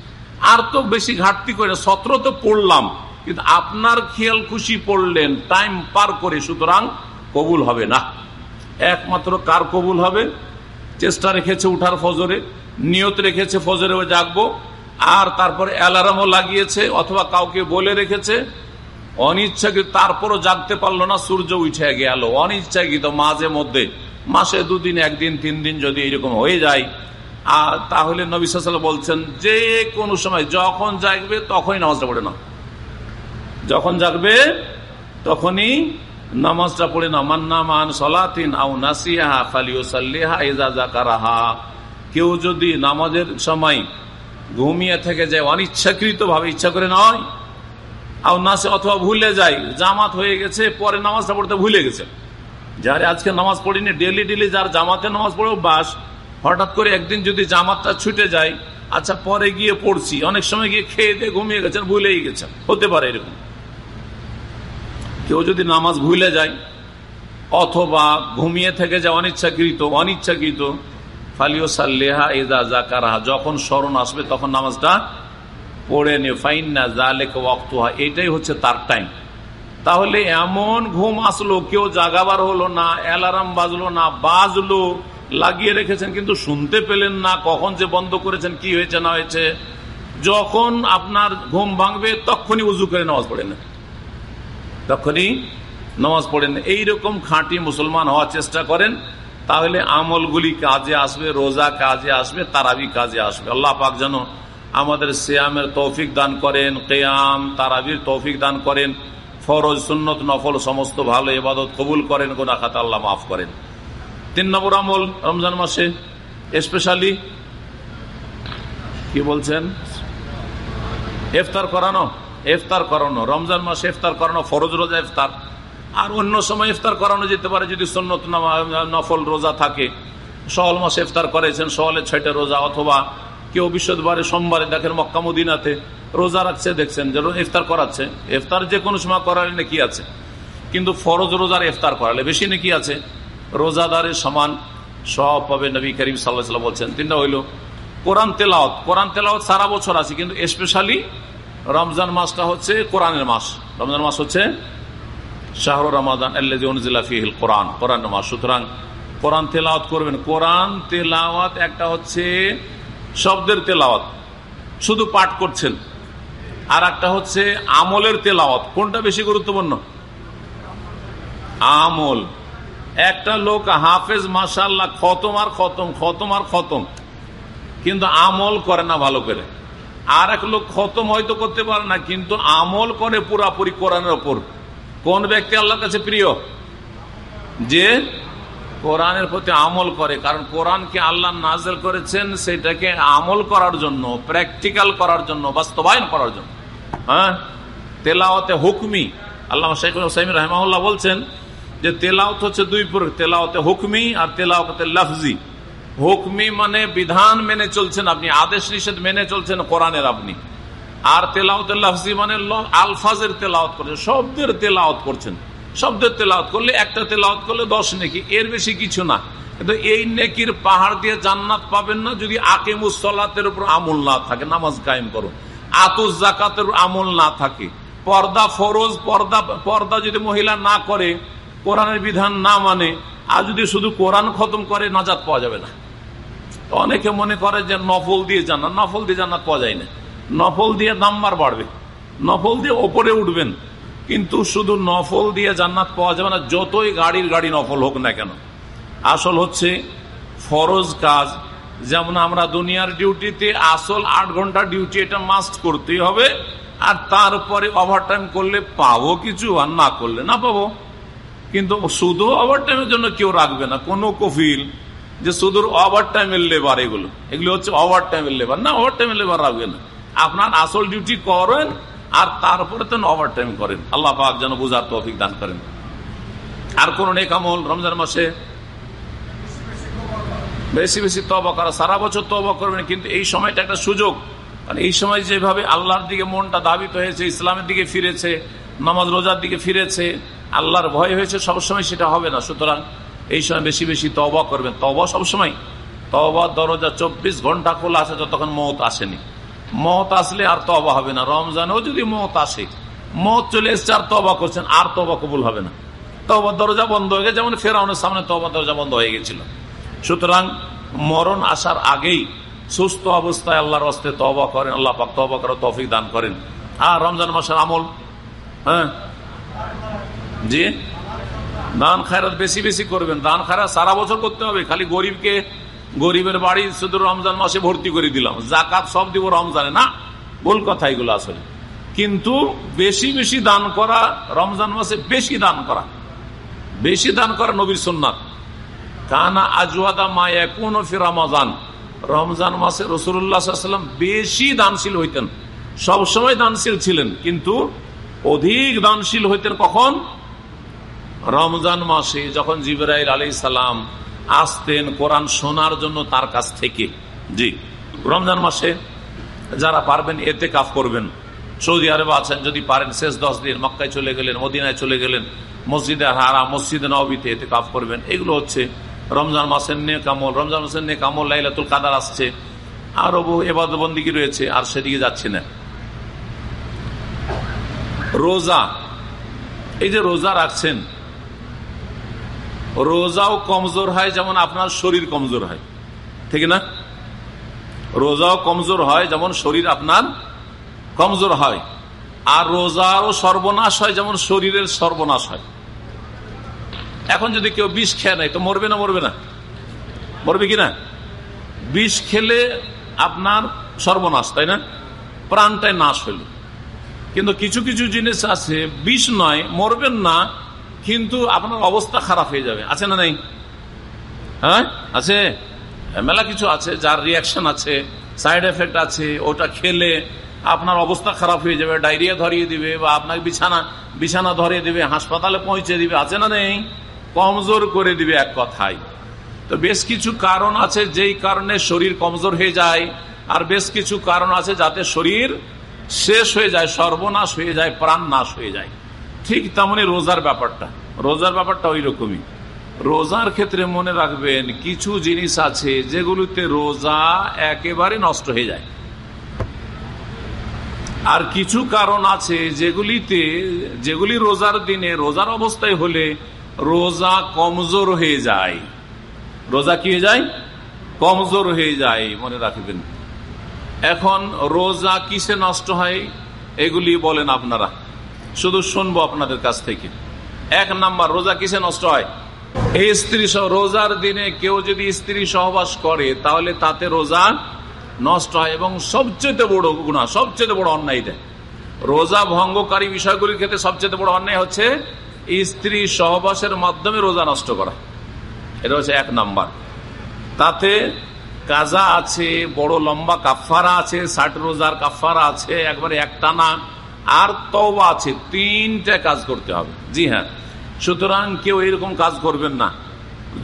A: আর তো বেশি ঘাটতি করে সতেরো তো পড়লাম, কিন্তু আপনার খেয়াল খুশি পড়লেন টাইম পার করে, সুতরাং কবুল হবে না। একমাত্র কার কবুল হবে? চেষ্টা রেখেছে উঠার ফজরে, নিয়ত রেখেছে ফজরে জাগবো, আর তারপরে অ্যালার্মও লাগিয়েছে, অথবা কাউকে বলে রেখেছে, অনিচ্ছাকৃত, তারপরও জাগতে পারল না, সূর্য উঠে গেল, অনিচ্ছাকৃত মাঝে মধ্যে, মাসে দুদিন, একদিন তিন দিন যদি এরকম হয়ে যায় আর তাহলে নবিসাল বলছেন, যে কোনো সময় যখন জাগবে তখনই নামাজটা পড়ে নাও। যখন জাগবে তখনই নামাজটা পড়ে নাও। মান্না মান সলাতিন আউ নাসিহা ফালিও সাল্লিহা কেউ যদি নামাজের সময় ঘুমিয়ে থেকে যায় অনিচ্ছাকৃত ভাবে ইচ্ছা করে নয় আউ নাসে অথবা ভুলে যায়, জামাত হয়ে গেছে, পরে নামাজটা পড়তে ভুলে গেছে। যারে আজকে নামাজ পড়িনি ডেলি ডেলি যার জামাতে নামাজ পড়েও বাস হঠাৎ করে একদিন যদি জামাতটা ছুটে যায় আচ্ছা পরে গিয়ে পড়ছি, অনেক সময় গিয়ে খেয়ে দিয়ে ঘুমিয়ে গেছেন, ভুলেই গেছেন। হতে পারে এরকম। কেউ যদি নামাজ ভুলে যায়, অথবা ঘুমিয়ে থেকে যায় অনিচ্ছাকৃত অনিচ্ছাকৃত ফালিও সাল্লেহা এদা জাকারাহা যখন স্মরণ আসবে তখন নামাজটা পড়ে নে ফাইন না জালেক ওয়াক্তুহা, এটাই হচ্ছে তার টাইম তাহলে এমন ঘুম আসলো, কেউ জাগাবার হলো না, অ্যালার্ম বাজলো না, বাজলো লাগিয়ে রেখেছেন, কিন্তু শুনতে পেলেন না কখন যে বন্ধ করেছেন, কি হয়েছে, না হয়েছে। যখন আপনার ঘুম ভাঙবে, তখনই উজু করে নামাজ পড়েন। তখনই নামাজ পড়েন। এইরকম খাঁটি মুসলমান হওয়ার চেষ্টা করেন, তাহলে আমলগুলি কাজে আসবে, রোজা কাজে আসবে, তারাবি কাজে আসবে। আল্লাহ পাক যেন আমাদের শ্যামের তৌফিক দান করেন, কেয়াম, তারাবির তৌফিক দান করেন, ফরজ, সুন্নত, নফল, সমস্ত ভালো এবাদত কবুল করেন গোনা খাতা আল্লাহ মাফ করেন। তিন নম্বর আমল রমজান মাসে স্পেশালি কি বলছেন? ইফতার করানো ইফতার করানো, রমজান মাসে ইফতার করানো, ফরজ রোজা ইফতার। আর অন্য সময় ইফতার করানো যেতে পারে যদি সন্ন্যত নফল রোজা থাকে। সহল মাসে ইফতার করেছেন সহলের ছয়টা রোজা, অথবা কেউ বিশ্ববারে সোমবারে দেখেন মক্কামুদিনাতে রোজা রাখছে, দেখছেন যেন ইফতার করাচ্ছে। ইফতার যে কোনো সময় করালে নাকি আছে। কিন্তু ফরজ রোজার ইফতার করালে বেশি নাকি আছে। রোজাদারের সমান সব পাবে নবী করিম সাল্লাহ বলছেন। তিনটা হইল, কোরআন তেলাওত কোরআন তেলাওত সারা বছর আছে, কিন্তু স্পেশালি রমজান মাসটা হচ্ছে কোরআনের মাস। রমজান মাস হচ্ছে শাহর রমাদান আল্লাহিল কোরআন কোরআন মাস। সুতরাং কোরআন তেলাওয়াত করবেন। কোরআন তেলাওয়াত একটা হচ্ছে শব্দের তেলাওয়াত। শুধু পাঠ করছেন। আর একটা হচ্ছে আমলের তেলাওয়াত। কোনটা বেশি গুরুত্বপূর্ণ? আমল। একটা লোক হাফেজ মাসাল্লাহ খতম আর খতম খতম আর খতম। কিন্তু আমল করে না ভালো করে। আর এক লোক খতম হয়তো করতে পারে না, কিন্তু আমল করে পুরাপুরি কোরআনের ওপর। কোন ব্যক্তি আল্লাহর কাছে প্রিয়? যে কোরআনের প্রতি আমল করে, কারণ কোরআনকে আল্লাহ নাজেল করেছেন সেটাকে আমল করার জন্য, প্র্যাকটিক্যাল করার জন্য, বাস্তবায়ন করার জন্য। হ্যাঁ? তেলাওয়াতে হুকমি। আল্লাহ শেখুল সাইম রহমাউল্লাহ বলছেন যে তেলাওত হচ্ছে দুই প্রকার তেলাওতে হুকমি আর তেলাওতে লফজি। হুকমি মানে বিধান মেনে চলছেন আপনি, আদেশ নিষেধ মেনে চলছেন কোরআনের আপনি। আর তেলাওত লফজি মানে আলফাজের তেলাওত করছেন, শব্দের তেলাওত করছেন। শব্দের তেলাওত করলে একটা তেলাওত করলে দশ নেকি, এর বেশি কিছু না। কিন্তু এই নেকির পাহাড় দিয়ে জান্নাত পাবেন না যদি আকিমুসলাতের উপর আমল না থাকে, নামাজ কায়েম করো আতুস জাকাতের আমল না থাকে। পর্দা ফরোজ, পর্দা পর্দা যদি মহিলা না করে কোরআনের বিধান না মানে আর যদি শুধু কোরআন খতম করে, নাজাত পাওয়া যাবে না। অনেকে মনে করে যে নফল দিয়ে জান্নাত, নফল দিয়ে জান্নাত পাওয়া যায় না। নফল দিয়ে নাম্বার বাড়বে, নফল দিয়ে ওপরে উঠবেন। কিন্তু শুধু নফল দিয়ে জান্নাত পাওয়া যাবে না, যতই গাড়ির গাড়ি নফল হোক না কেন। আসল হচ্ছে ফরজ কাজ। যেমন আমরা দুনিয়ার ডিউটিতে আসল আট ঘণ্টা ডিউটি এটা মাস্ট করতেই হবে, আর তারপরে ওভারটাইম করলে পাবো কিছু আর না করলে না পাবো। কিন্তু শুধু ওভারটাইমের জন্য কেউ রাখবে না। কোনো কফিল যে শুধু ওভার টাইমের লেবার এগুলো। এগুলো হচ্ছে ওভার টাইমের লেবার না ওভার টাইমের লেবার রাখবে না। আপনার আসল ডিউটি করেন আর তারপরে তো ওভার টাইম করেন। আল্লাহ পাক যেন বুঝার তৌফিক দান করেন। আর কোন নেকামল রমজান মাসে? বেশি বেশি তবা করা। সারা বছর তবা করবেন, কিন্তু এই সময়টা একটা সুযোগ। কারণ এই সময় যেভাবে আল্লাহর দিকে মনটা দাবিত হয়েছে, ইসলামের দিকে ফিরেছে, নামাজ রোজার দিকে ফিরেছে আল্লাহর ভয় হয়েছে সবসময়, সেটা হবে না। সুতরাং এই সময় বেশি বেশি তবা করবেন। তবা সবসময়। তবা দরজা চব্বিশ ঘণ্টা খোলা আছে, যতক্ষণ মত আসেনি। মত আসলে আর তবা হবে না। রমজানেও যদি মত আসে, মত চলে এসছে, আর তবা করছেন, আর তবা কবুল হবে না। তবা দরজা বন্ধ হয়ে গেছে, যেমন ফেরাউনের সামনে তবা দরজা বন্ধ হয়ে গেছিল। সুতরাং মরণ আসার আগেই সুস্থ অবস্থায় আল্লাহর হস্তে তবা করেন, আল্লাহ পাক তবা করে তফিক দান করেন। আর রমজান মাসের আমল হ্যাঁ জি? দান খায়রাত বেশি বেশি করবেন। দান খায়রাত সারা বছর করতে হবে। খালি গরিবকে, গরিবের বাড়ি শুধু রমজান মাসে ভর্তি করে দিলাম। জাকাত সব দিব রমজানে। না, ভুল কথা এগুলো আসলে। কিন্তু বেশি বেশি দান করা, রমজান মাসে বেশি দান করা। বেশি দান করা নবীর সোননাথ কানা আজওয়াদা মায়া কোন রমজান। রমজান মাসে রসুল্লাহাম বেশি দানশীল হইতেন। সবসময় দানশীল ছিলেন। কিন্তু অধিক দানশীল হইতেন কখন? রমজান মাসে যখন জিবরাইল আলী সালাম আসতেন কোরআন শোনার জন্য তার কাছ থেকে। জি, রমজান মাসে যারা পারবেন এতে কাফ করবেন। সৌদি আরবে আছেন, যদি পারেন শেষ দশ দিন মক্কায় চলে গেলেন, মদিনায় চলে গেলেন, মসজিদে হারা মসজিদে নবীতে এতে কাফ করবেন। এগুলো হচ্ছে রমজান মাসের নে কামল রমজান মাসের নে কামল লাইলাতুল কাদার আসছে। আরও এবাদবন্দিগি রয়েছে, আর সেদিকে যাচ্ছে না। রোজা, এই যে রোজা রাখছেন রোজাও কমজোর হয়, যেমন আপনার শরীর কমজোর হয়। ঠিক না? রোজাও কমজোর হয়, যেমন শরীর আপনার কমজোর হয়। আর রোজাও সর্বনাশ হয়, যেমন শরীরের সর্বনাশ হয়। এখন যদি কেউ বিষ খেয়ে নেয়, তো মরবে না মরবে না? মরবে কি না? বিষ খেলে আপনার সর্বনাশ, তাই না? প্রাণটাই নাশ হইল। কিন্তু কিছু কিছু জিনিস আছে, বিষ নয়, মরবেন না কিন্তু আপনার অবস্থা খারাপ হয়ে যাবে। আছে না নাই? হ্যাঁ? আছে? মেলা কিছু আছে, যার রিয়াকশন আছে সাইড এফেক্ট আছে, ওটা খেলে আপনার অবস্থা খারাপ হয়ে যাবে, ডায়রিয়া ধরিয়ে দিবে বা আপনাকে বিছানা বিছানা ধরিয়ে দিবে, হাসপাতালে পৌঁছে দিবে, আছে না নেই? কমজোর করে দিবে এক কথায়। তো বেশ কিছু কারণ আছে, যেই কারণে শরীর কমজোর হয়ে যায়, আর বেশ কিছু কারণ আছে যাতে শরীর শেষ হয়ে যায়, সর্বনাশ হয়ে যায় প্রাণ নাশ হয়ে যায়। ঠিক তেমনি রোজার ব্যাপারটা। রোজার ব্যাপারটা ওই রকমই। রোজার ক্ষেত্রে মনে রাখবেন, কিছু জিনিস আছে যেগুলিতে রোজা একেবারে নষ্ট হয়ে যায়। আর কিছু কারণ আছে যেগুলিতে, যেগুলি রোজার দিনে, রোজার অবস্থায় হলে রোজা কমজোর হয়ে যায়। রোজা কি হয়ে যায়? কমজোর হয়ে যায়, মনে রাখবেন। এখন রোজা কিসে নষ্ট হয়? এগুলি বলেন আপনারা। শুধু শুনব আপনাদের কাছ থেকে। এক নাম্বার, রোজা কিসে নষ্ট হয়? এই স্ত্রী সহ, রোজার দিনে কেউ যদি স্ত্রী সহবাস করে, তাহলে তাতে রোজা নষ্ট হয় এবং সবচেয়ে বড় গুণা সবচেয়ে বড় অন্যায় দেয় রোজা ভঙ্গকারী বিষয়গুলির ক্ষেত্রে সবচেয়ে বড় অন্যায় হচ্ছে স্ত্রী সহবাসের মাধ্যমে রোজা নষ্ট করা। এটা হচ্ছে এক নাম্বার। তাতে কাজা আছে, বড় লম্বা কাফারা আছে, ষাট রোজার কাফারা আছে, একবারে একটানা আর তওবা আছে, তিনটা কাজ করতে হবে। জি হ্যাঁ। সুতরাং কেউ এরকম কাজ করবেন না।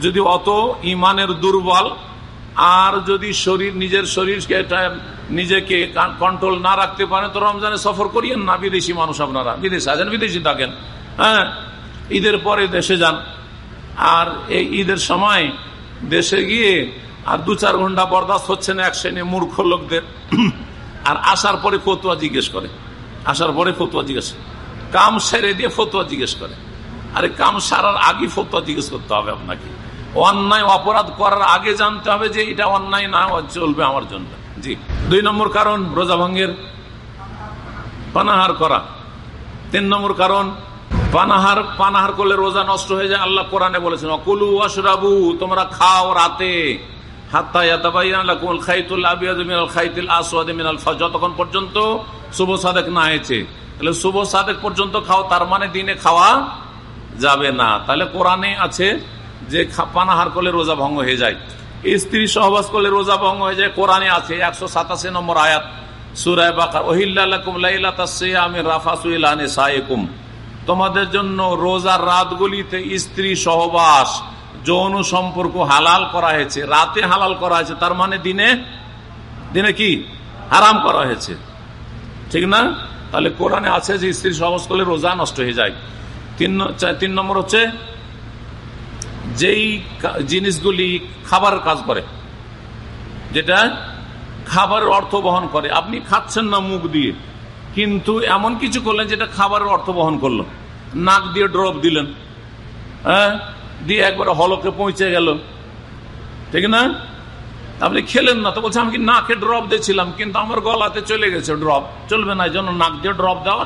A: যদি অত ইমানের দুর্বল, আর যদি শরীর, নিজের শরীরকে নিজেকে কন্ট্রোল না রাখতে পারেন, তো রমজানে সফর করিয়েন না। বিদেশি মানুষ আপনারা, বিদেশে আছেন বিদেশি থাকেন। হ্যাঁ? ঈদের পরে দেশে যান। আর এই ঈদের সময় দেশে গিয়ে আর দু চার ঘণ্টা বরদাস্ত হচ্ছে না এক শ্রেণি মূর্খ লোকদের। আর আসার পরে ফতুয়া জিজ্ঞেস করে। আসার পরে ফতুয়া জিজ্ঞেস কাম সেরে দিয়ে ফতুয়া জিজ্ঞেস করে। আরে কাম সারার আগে ফতুয়া জিজ্ঞেস করতে হবে আপনাকে। অন্যায়, অপরাধ করার আগে জানতে হবে যে এটা অন্যায় না চলবে আমার জন্য। জি। দুই নম্বর কারণ, রোজা ভঙ্গের পানাহার করা। তিন নম্বর কারণ, পানাহার পানাহার করলে রোজা নষ্ট হয়ে যায়, আল্লাহ কোরআনে বলেছেন, অকুলু আশরাবু তোমরা খাও রাতে। যতক্ষণ পর্যন্ত শুভ সাদেক না হয়েছে। তাহলে শুভ সাদেক পর্যন্ত খাও, তার মানে দিনে খাওয়া যাবে না। তাহলে কোরআনে আছে যে পানাহার করলে রোজা ভঙ্গ হয়ে যায়। স্ত্রী সহবাস করলে রোজা ভঙ্গ হয়ে যায়, কোরআনে আছে একশো সাতাশি নম্বর আয়াত সুরায় বাকার ওহিল্লাকুম তোমাদের জন্য রোজার রাতগুলিতে স্ত্রী সহবাস, যৌন সম্পর্ক হালাল করা হয়েছে, রাতে হালাল করা হয়েছে, তার মানে দিনে দিনে কি? হারাম করা হয়েছে। ঠিক না? তাহলে কোরআনে আছে যে স্ত্রী সহজ করলে রোজা নষ্ট হয়ে যায়। তিন তিন নম্বর হচ্ছে, যেই জিনিসগুলি খাবারের কাজ করে, যেটা খাবারের অর্থ বহন করে, আপনি খাচ্ছেন না মুখ দিয়ে, কিন্তু এমন কিছু করলেন যেটা খাবারের অর্থ বহন করল। নাক দিয়ে ড্রপ দিলেন হ্যাঁ? দিয়ে একবার হলকে পৌঁছে গেল, ঠিক না? আপনি খেলেন না, তো বলছে, আমি নাকে ড্রপ দিয়েছিলাম? কিন্তু আমার গলাতে চলে গেছে ড্রপ চলবে না জন্য নাক দিয়ে ড্রপ দেওয়া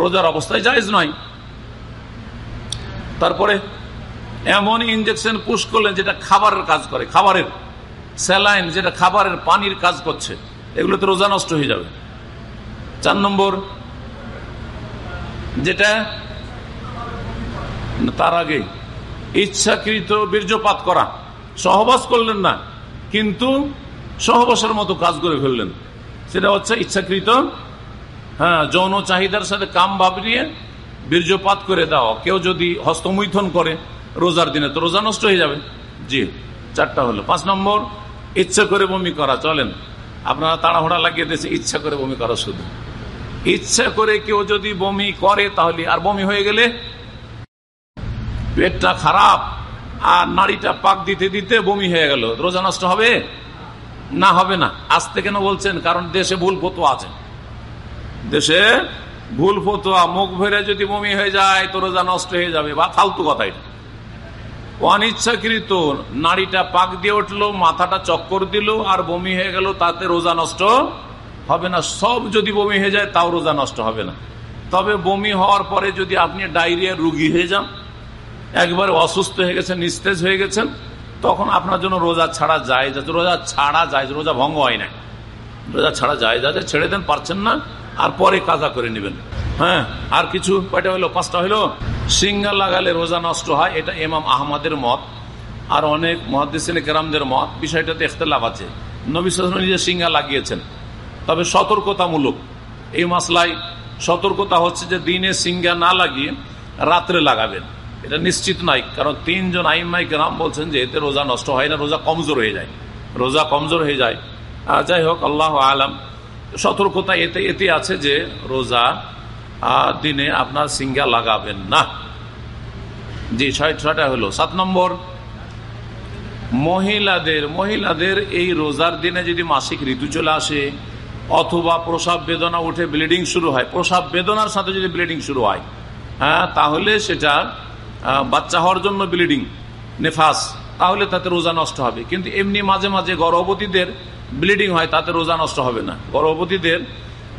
A: রোজার অবস্থায় জায়জ নয়। তারপরে এমন ইঞ্জেকশন পুশ করলেন যেটা খাবারের কাজ করে, খাবারের স্যালাইন যেটা খাবারের পানির কাজ করছে। এগুলো তো রোজা নষ্ট হয়ে যাবে। চার নম্বর, যেটা তার আগে ইচ্ছাকৃত বীর্যপাত করা। সহবাস করলেন না কিন্তু সহবাসের মতো কাজ করে ফেললেন। সেটা হচ্ছে ইচ্ছাকৃত হ্যাঁ যৌন চাহিদার সাথে কাম ভাব নিয়ে বীর্যপাত করে দাও কেউ যদি হস্তমৈথন করে রোজার দিনে, তো রোজা নষ্ট হয়ে যাবে। জি, চারটা হলো। পাঁচ নম্বর, ইচ্ছা করে বমি করা। চলেন, আপনারা তাড়াহুড়া লাগিয়ে দিয়েছে, ইচ্ছা করে বমি করা শুধু। ইচ্ছা করে কেউ যদি বমি করে, তাহলে আর বমি হয়ে গেলে পেটটা খারাপ। আর নাড়িটা পাক দিতে দিতে বমি হয়ে গেল। রোজা নষ্ট হবে? না হবে না। আসতে কেন বলছেন? কারণ দেশে ভুল ফতোয়া আছে। দেশে ভুল ফতোয়া, মুখ ভরে যদি বমি হয়ে যায়, তো রোজা নষ্ট হয়ে যাবে। বা ফালতু কথা এটা। অনিচ্ছাকৃত নাড়িটা পাক দিয়ে উঠল, মাথাটা চক্কর দিল, আর বমি হয়ে গেল, তাতে রোজা নষ্ট হবে না। সব যদি বমি হয়ে যায়, তাও রোজা নষ্ট হবে না। তবে বমি হওয়ার পরে যদি আপনি ডায়রিয়ার রুগী হয়ে যান একবারে অসুস্থ হয়ে গেছেন, নিস্তেজ হয়ে গেছেন, তখন আপনার জন্য রোজা ছাড়া যায় যাচ্ছে রোজা ছাড়া যায় রোজা ভঙ্গ হয় না। রোজা ছাড়া যায় যাচ্ছে ছেড়ে দেন, পারছেন না, আর পরে কাজা করে নেবেন। হ্যাঁ আর কিছু, কয়টা হলো পাঁচটা হলো সিঙ্গা লাগালে রোজা নষ্ট হয়, এটা এমাম আহমদের মত, আর অনেক মহাদিসিন কেরামদের মত, বিষয়টাতে এখতলাফ আছে। নবী নিজে সিঙ্গা লাগিয়েছেন। তবে সতর্কতামূলক, এই মাসলায় সতর্কতা হচ্ছে যে দিনে সিঙ্গা না লাগিয়ে রাত্রে লাগাবেন। এটা নিশ্চিত নাই। কারণ তিনজন আইমাই কেরাম বলছেন যে, এতে রোজা নষ্ট হয় না, রোজা কমজোর হয়ে যায়। রোজা কমজোর হয়ে যায়। যাই হোক, আল্লাহ আলাম। সতর্কতা এতে এতে আছে যে, রোজা দিনে আপনার সিঙ্গা লাগাবেন না। জি, ছয় ছয়টা হলো। সাত নম্বর, মহিলাদের মহিলাদের এই রোজার দিনে যদি মাসিক ঋতু চলে আসে, অথবা প্রসাব বেদনা উঠে ব্লিডিং শুরু হয়, প্রসাব বেদনার সাথে যদি ব্লিডিং শুরু হয় হ্যাঁ তাহলে সেটা বাচ্চা হওয়ার জন্য ব্লিডিং নেফাস, তাহলে তাতে রোজা নষ্ট হবে। কিন্তু এমনি মাঝে মাঝে গর্ভবতীদের ব্লিডিং হয়, তাতে রোজা নষ্ট হবে না। গর্ভবতীদের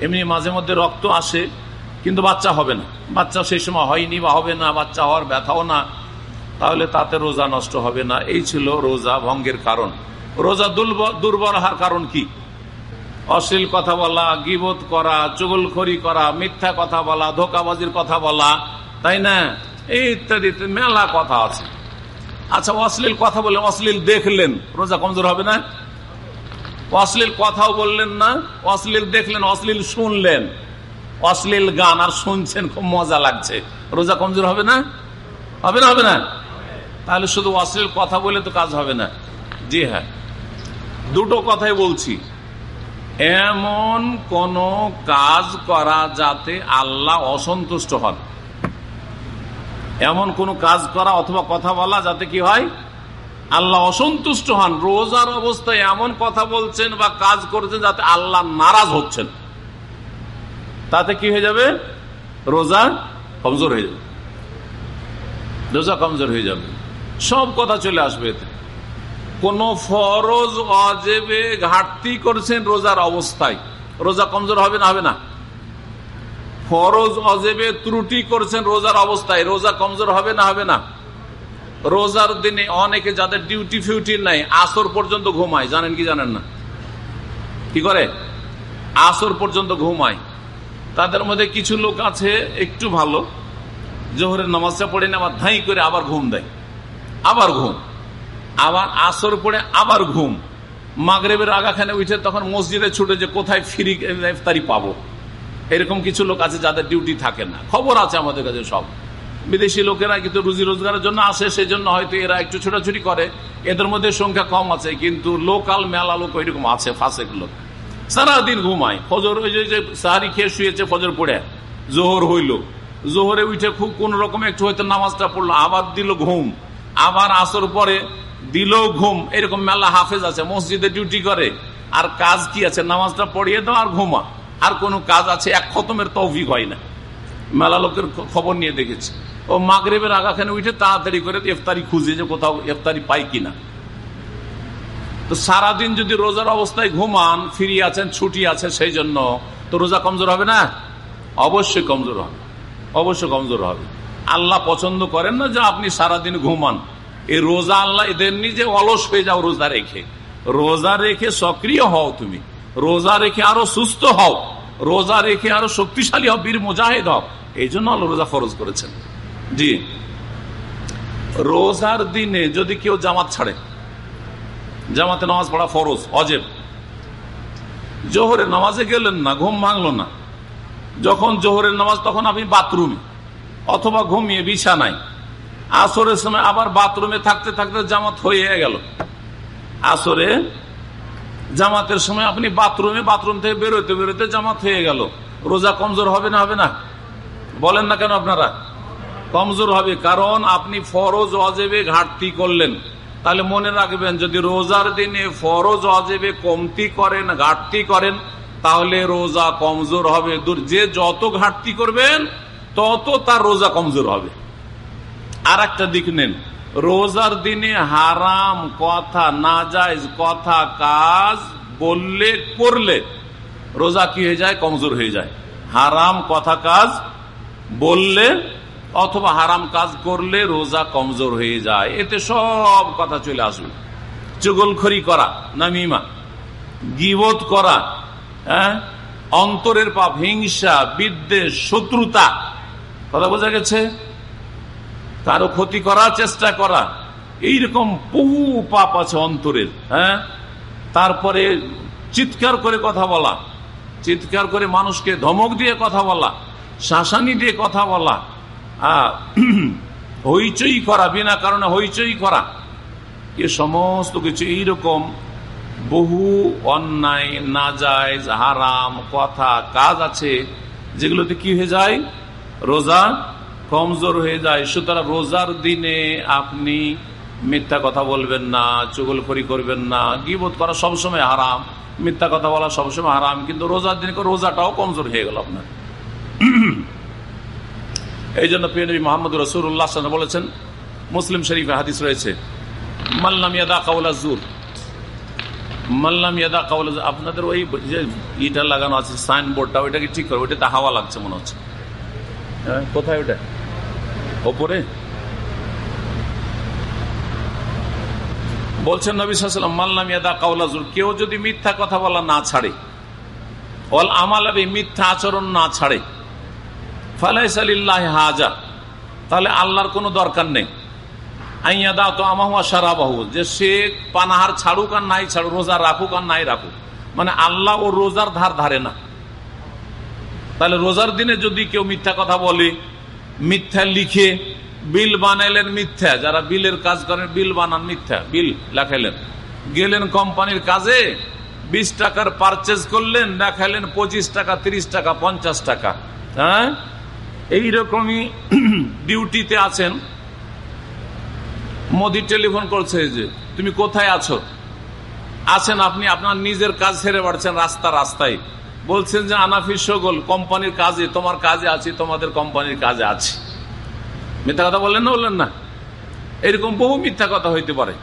A: এমনি মাঝে মধ্যে রক্ত আসে, কিন্তু বাচ্চা হবে না। বাচ্চা সেই সময় হয়নি বা হবে না, বাচ্চা হওয়ার ব্যথাও না, তাহলে তাতে রোজা নষ্ট হবে না। এই ছিল রোজা ভঙ্গের কারণ। রোজা দুর্বল হওয়ার কারণ কি? অশ্লীল কথা বলা গিবোধ করা, চুগলখড়ি করা, মিথ্যা কথা বলা, ধোকাবাজির কথা বলা, তাই না? এই ইত্যাদি মেলা কথা আছে। আচ্ছা অশ্লীল কথা বলে অশ্লীল দেখলেন, রোজা কমজোর হবে না? অশ্লীল কথাও বললেন না, অশ্লীল দেখলেন, অশ্লীল শুনলেন। অশ্লীল গান আর শুনছেন, খুব মজা লাগছে। রোজা কমজোর হবে না? হবে না হবে না? তাহলে শুধু অশ্লীল কথা বলে তো কাজ হবে না। জি হ্যাঁ। দুটো কথাই বলছি। এমন কোন কাজ করা যাতে আল্লাহ অসন্তুষ্ট হন। এমন কোন কাজ করা অথবা কথা বলা যাতে কি হয়? আল্লাহ অসন্তুষ্ট হন। রোজার অবস্থায় এমন কথা বলছেন বা কাজ করছেন যাতে আল্লাহ নারাজ হচ্ছেন। তাতে কি হয়ে যাবে? রোজা কমজোর হয়ে যাবে। রোজা কমজোর হয়ে যাবে। সব কথা চলে আসবে এতে। কোন ফরজ অজেবে ঘাটতি করছেন রোজার অবস্থায়। রোজা কমজোর হবে না হবে না। ফরজ অজেবে ত্রুটি করছেন, রোজার অবস্থায়। রোজা কমজোর হবে না হবে না? রোজার দিনে অনেকে যাদের ডিউটি ফিউটি নাই, আসর পর্যন্ত ঘুমায়। জানেন কি জানেন না? কি করে? আসর পর্যন্ত ঘুমায়। তাদের মধ্যে কিছু লোক আছে, একটু ভালো, জোহরের নামাজটা পড়ে না আবার ধাই করে আবার ঘুম দেয়। আবার ঘুম। আবার আসর পড়ে আবার ঘুম। মাগরেবের আগাখানে উঠে তখন মসজিদে ছুটে যে কোথায় ফিরি ইফতারি পাবো। এরকম কিছু লোক আছে যাদের ডিউটি থাকে না। খবর আছে আমাদের কাছে সব। বিদেশি লোকেরা কিন্তু রুজি রোজগারের জন্য আসে সেই জন্য হয়তো এরা একটু ছোটাছুটি করে। এদের মধ্যে সংখ্যা কম আছে, কিন্তু লোকাল মেলা লোক ওইরকম আছে, ফাঁসেক লোক। সারাদিন ঘুমায়। ফজর ওই যে সাহারি খেয়ে শুয়েছে, ফজর পড়ে। জোহর হইল। জোহরে উঠে খুব কোন রকম একটু হয়তো নামাজটা পড়ল, আবার দিল ঘুম। আবার আসর পরে দিল ঘুম। এরকম মেলা হাফেজ আছে, মসজিদে ডিউটি করে। আর কাজ কি আছে? নামাজটা পড়িয়ে দাও আর ঘুমা। আর কোনো কাজ আছে? এক খতমের তৌফিক হয় না। মেলা লোকের খবর নিয়ে দেখেছি। ও মাগরেবের আগাখানে উঠে তাড়াতাড়ি করে ইফতারি খুঁজে যে কোথাও ইফতারি পাই কিনা। তো সারাদিন যদি রোজার অবস্থায় ঘুমান ফিরি আছেন, ছুটি আছে সেই জন্য, তো রোজা কমজোর হবে না? অবশ্যই কমজোর হবে। অবশ্যই কমজোর হবে। আল্লাহ পছন্দ করেন না যে আপনি সারাদিন ঘুমান। এই রোজা আল্লাহ এদের নিজে অলস হয়ে যাও রোজা রেখে। রোজা রেখে সক্রিয় হও তুমি। রোজা রেখে আরও সুস্থ হও। রোজা রেখে আরও শক্তিশালী হও, বীর মোজাহেদ হও। এই জন্য আল্লাহ রোজা ফরজ করেছেন। জি। রোজার দিনে যদি কেউ জামাত ছাড়ে, জামাতে নামাজ পড়া ফরজ, অজেব। জোহরের নামাজে গেলেন না, ঘুম ভাঙল না। যখন জোহরের নামাজ, তখন আপনি বাথরুমে, অথবা ঘুমিয়ে বিছানায়। আসরের সময় আবার বাথরুমে থাকতে থাকতে জামাত হয়ে গেল। আসরে জামাতের সময় আপনি বাথরুমে, বাথরুম থেকে বেরোতে বেরোতে জামাত হয়ে গেল। রোজা কমজোর হবে না হবে না? বলেন না কেন আপনারা? কমজোর হবে, কারণ আপনি ফরজ, অজেবে ঘাটতি করলেন। তাহলে মনে রাখবেন, যদি রোজার দিনে ফরজ, অজেবে কমতি করেন, ঘাটতি করেন, তাহলে রোজা কমজোর হবে। যে যত ঘাটতি করবেন, তত তার রোজা কমজোর হবে। আর একটা দিক নেন। রোজার দিনে হারাম কথা না যায় কথা, কাজ বললে, করলে রোজা কি হয়ে যায়? কমজোর হয়ে যায়। হারাম কথা, কাজ বললে অথবা হারাম কাজ করলে রোজা কমজোর হয়ে যায়। এতে সব কথা চলে আসবে। চুগলখড়ি করা না নামিমা। গিবোধ করা হ্যাঁ? অন্তরের পাপ, হিংসা, বিদ্বেষ, শত্রুতা, কথা বোঝা গেছে? কারও ক্ষতি করার চেষ্টা করা। এইরকম বহু পাপ আছে অন্তরের হ্যাঁ? তারপরে চিৎকার করে কথা বলা, চিৎকার করে মানুষকে ধমক দিয়ে কথা বলা, শাসানি দিয়ে কথা বলা হইচই করা, বিনা কারণে হইচই করা, এ সমস্ত কিছু এইরকম বহু অন্যায়, নাজায়জ, হারাম, কথা, কাজ আছে, যেগুলোতে কি হয়ে যায়? রোজা কমজোর হয়ে যায়। সুতরাং রোজার দিনে আপনি মিথ্যা কথা বলবেন না, চুগলখড়ি করবেন না গিবোধ করা সবসময় হারাম। মিথ্যা কথা বলা সবসময় হারাম, কিন্তু রোজার দিনে রোজাটাও কমজোর হয়ে গেল আপনার। এই জন্য পিএনবি মোহাম্মদ রসুল্লাহ বলেছেন, মুসলিম শরীফে হাদিস রয়েছে মাল্লাম ইয়াদা কাউলা জুর মাল্লাম ইয়াদা কাউলা আপনাদের ওই যে ইটা লাগানো আছে, সাইনবোর্ডটা ওইটাকে ঠিক করে? ওইটাতে হাওয়া লাগছে মনে হচ্ছে। হ্যাঁ কোথায় ওটা ওপরে বলছেন নবী মাল্লাম ইয়াদা কাউলা জুর কেউ যদি মিথ্যা কথা বলা না ছাড়ে অল আমালাবি মিথ্যা আচরণ না ছাড়ে ফালাইসালিল্লাহ হাজা, তাহলে আল্লাহর কোনো দরকার নেই। আইয়াদা তো যে সে পানাহার ছাড়ুক আর নাই আর নাই মানে আল্লাহ ও রোজার ধার ধারে না। তাহলে রোজার দিনে যদি কেউ মিথ্যা কথা বলে মিথ্যা লিখে বিল বানাইলেন মিথ্যা। যারা বিলের কাজ করেন, বিল বানান মিথ্যা। বিল লেখাইলেন। গেলেন কোম্পানির কাজে, বিশ টাকার পারচেজ করলেন, দেখাইলেন পঁচিশ টাকা, তিরিশ টাকা, পঞ্চাশ টাকা। হ্যাঁ? এইরকমই ডিউটিতে আছেন। মোদি টেলিফোন করছে যে, তুমি কোথায় আছো? আছেন আপনি, আপনার নিজের কাজ ছেড়ে বাড়ছেন রাস্তা, রাস্তায়। বলছেন যে আনাফি সগোল, কোম্পানির কাজে, তোমার কাজে আছি, তোমাদের কোম্পানির কাজে আছি। মিথ্যা কথা বললেন না বললেন না। এরকম বহু মিথ্যা কথা হইতে পারে।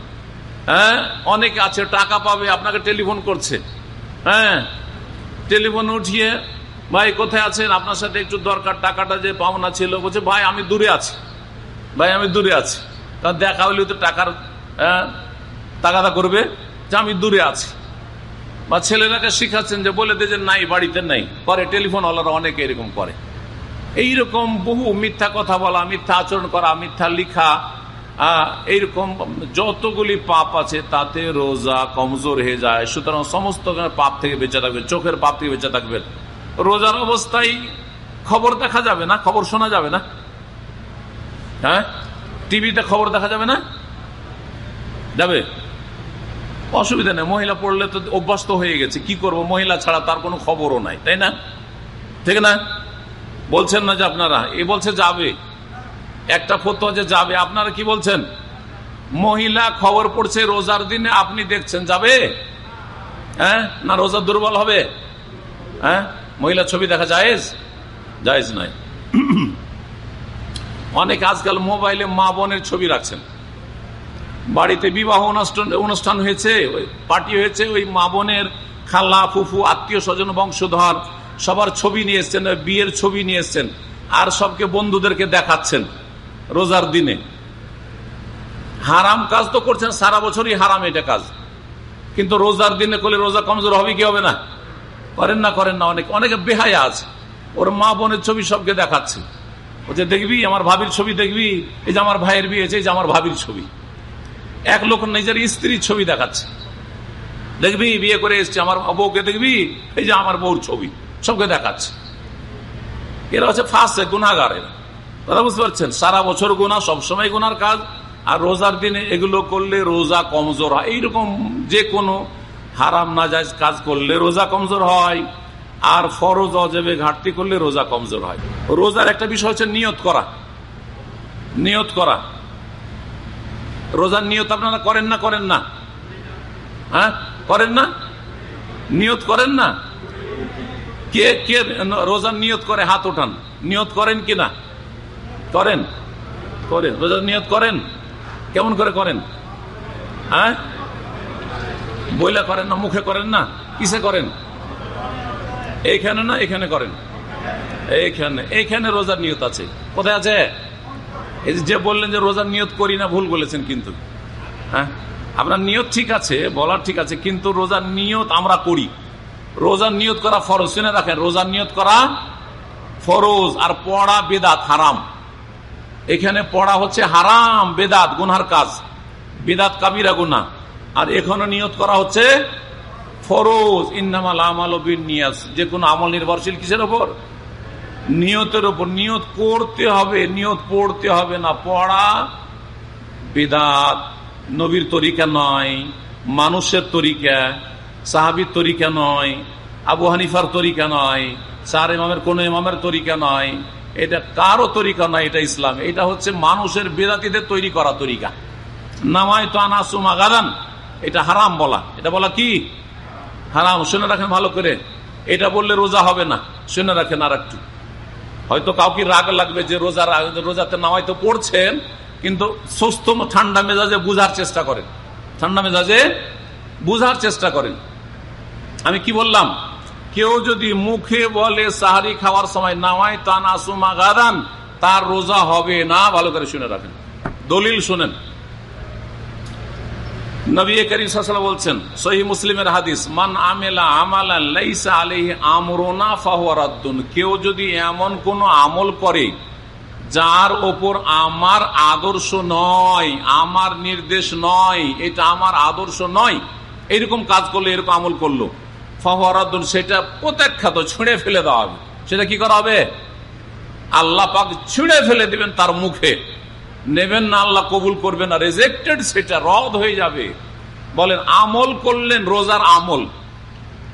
A: হ্যাঁ? অনেকে আছে, টাকা পাবে, আপনাকে টেলিফোন করছে। হ্যাঁ? টেলিফোন উঠিয়ে, ভাই, কোথায় আছেন? আপনার সাথে একটু দরকার, টাকাটা যে পাওনা ছিল। বলছে, ভাই, আমি দূরে আছি। ভাই, আমি দূরে আছি। কারণ দেখা হলে তো টাকার তাগাদা করবে যে, আমি দূরে আছি। বা ছেলেরাকে শিখাচ্ছেন যে বলে দে যে নাই, বাড়িতে নাই। করে টেলিফোন ওলারা অনেকে এরকম করে। এইরকম বহু মিথ্যা কথা বলা, মিথ্যা আচরণ করা, মিথ্যা লিখা এইরকম যতগুলি পাপ আছে, তাতে রোজা কমজোর হয়ে যায়। সুতরাং সমস্ত পাপ থেকে বেঁচে থাকবেন চোখের পাপ থেকে বেঁচে থাকবেন রোজার অবস্থায় খবর দেখা যাবে না, খবর শোনা যাবে না। হ্যাঁ? টিভিতে খবর দেখা যাবে না? যাবে? অসুবিধা নেই, মহিলা পড়লে তো অভ্যস্ত হয়ে গেছে, কি করব? মহিলা ছাড়া তার কোনো খবরও নাই, তাই না? ঠিক না? বলছেন না যে আপনারা, এ বলছে যাবে। একটা ফতো যে যাবে, আপনারা কি বলছেন? মহিলা খবর পড়ছে রোজার দিনে, আপনি দেখছেন, যাবে? হ্যাঁ? না রোজা দুর্বল হবে? হ্যাঁ? মহিলা ছবি দেখা যায়জ যায়জ নাই অনেক আজকাল মোবাইলে মা বোনের ছবি রাখছেন। বাড়িতে বিবাহ অনুষ্ঠান অনুষ্ঠান হয়েছে পার্টি হয়েছে, ওই মা বোনের খালা, ফুফু, আত্মীয় স্বজন, বংশধর, সবার ছবি নিয়ে এসছেন, বিয়ের ছবি নিয়ে এসছেন, আর সবকে বন্ধুদেরকে দেখাচ্ছেন রোজার দিনে। হারাম কাজ তো করছেন, সারা বছরই হারাম এটা কাজ। কিন্তু রোজার দিনে করলে রোজা কমজোর হবে কি হবে না? করেন না করেন না, অনেক অনেকে বেহায়া আছে। ওর মা বোনের ছবি সবকে দেখাচ্ছে। ও যে দেখবি, আমার ভাবির ছবি দেখবি, এই যে আমার ভাইয়ের বিয়ে এই যে আমার ভাবির ছবি। এক লোক নিজের স্ত্রীর ছবি দেখাচ্ছে। দেখবি, বিয়ে করে এসছে, আমার বউকে দেখবি, এই যে আমার বউর ছবি, সবকে দেখাচ্ছে। এরা হচ্ছে ফাঁসে এরা কথা বুঝতে পারছেন? সারা বছর গুণা সবসময় গুনার কাজ, আর রোজার দিনে এগুলো করলে রোজা কমজোর হয়। এইরকম যে কোনো হারাম না যায় কাজ করলে রোজা কমজোর হয়, আর ফরজ, অজেবে ঘাটতি করলে রোজা কমজোর হয়। রোজার একটা বিষয় হচ্ছে নিয়ত করা। নিয়ত করা। রোজার নিয়ত আপনারা করেন না করেন না? হ্যাঁ? করেন না? নিয়ত করেন না? কে কে রোজার নিয়ত করে হাত ওঠান? নিয়ত করেন কি না? করেন? করেন। রোজার নিয়ত করেন? কেমন করে করেন? হ্যাঁ? বইলা করেন না, মুখে করেন না? কিসে করেন? এইখানে না এখানে করেন। এইখানে এইখানে রোজার নিয়ত আছে। কোথায় আছে? এই যে বললেন যে রোজার নিয়ত করি না, ভুল বলেছেন কিন্তু। হ্যাঁ? আপনার নিয়ত ঠিক আছে, বলার ঠিক আছে, কিন্তু রোজার নিয়ত আমরা করি। রোজার নিয়ত করা ফরজ, শুনে রাখেন রোজার নিয়ত করা ফরজ আর পড়া বেদাত হারাম। এখানে পড়া হচ্ছে হারাম, বেদাত, গুনহার কাজ। বেদাত কাবিরা গুনা আর এখানে নিয়ত করা হচ্ছে ফরজ। ইন্নামাল আমাল নিয়াস। যে কোনো আমল নির্ভরশীল কিসের ওপর? নিয়তের ওপর নিয়ত করতে হবে, নিয়ত পড়তে হবে না। পড়া বেদাত, নবীর তরিকা নয়, মানুষের তরিকা, সাহাবির তরিকা নয়, আবু হানিফার তরিকা নয়, চার ইমামের, কোন ইমামের তরিকা নয়। এটা কারও তরিকা নয়, এটা ইসলাম। এটা হচ্ছে মানুষের বেদাতিদের তৈরি করা তরিকা। নামায় তো আনাসুমা গাদান এটা হারাম বলা। এটা বলা কি? হারাম। শুনে রাখেন ভালো করে। এটা বললে রোজা হবে না। শুনে রাখেন আর একটু হয়তো কাউকে রাগ লাগবে যে রোজা রোজাতে নামাই তো পড়ছেন, কিন্তু সুস্থ ঠান্ডা মেজাজে বুঝার চেষ্টা করেন। ঠান্ডা মেজাজে বুঝার চেষ্টা করেন। আমি কি বললাম? কেউ যদি মুখে বলে সাহারি খাওয়ার সময় নামাই তান আসুমা গাদান, তার রোজা হবে না। ভালো করে শুনে রাখেন। দলিল শুনেন। নবী করিম বলছেন সহি মুসলিমের হাদিস, মান আমেলা আমালা লাইসা আলাইহি আমরুনা ফাহুয়ারাদ্দুন কেউ যদি এমন কোন আমল করে যার ওপর আমার আদর্শ নয়, আমার নির্দেশ নয়, এটা আমার আদর্শ নয়, এরকম কাজ করলে এরকম আমল করল ফাহুয়ারাদ্দুন সেটা প্রত্যাখ্যাত, ছুঁড়ে ফেলে দেওয়া হবে। সেটা কি করা হবে? আল্লাহ পাক ছিঁড়ে ফেলে দিবেন তার মুখে। নেবেন না, আল্লাহ কবুল করবে না রেজেক্টেড সেটা রদ হয়ে যাবে। বলেন, আমল করলেন, রোজার আমল।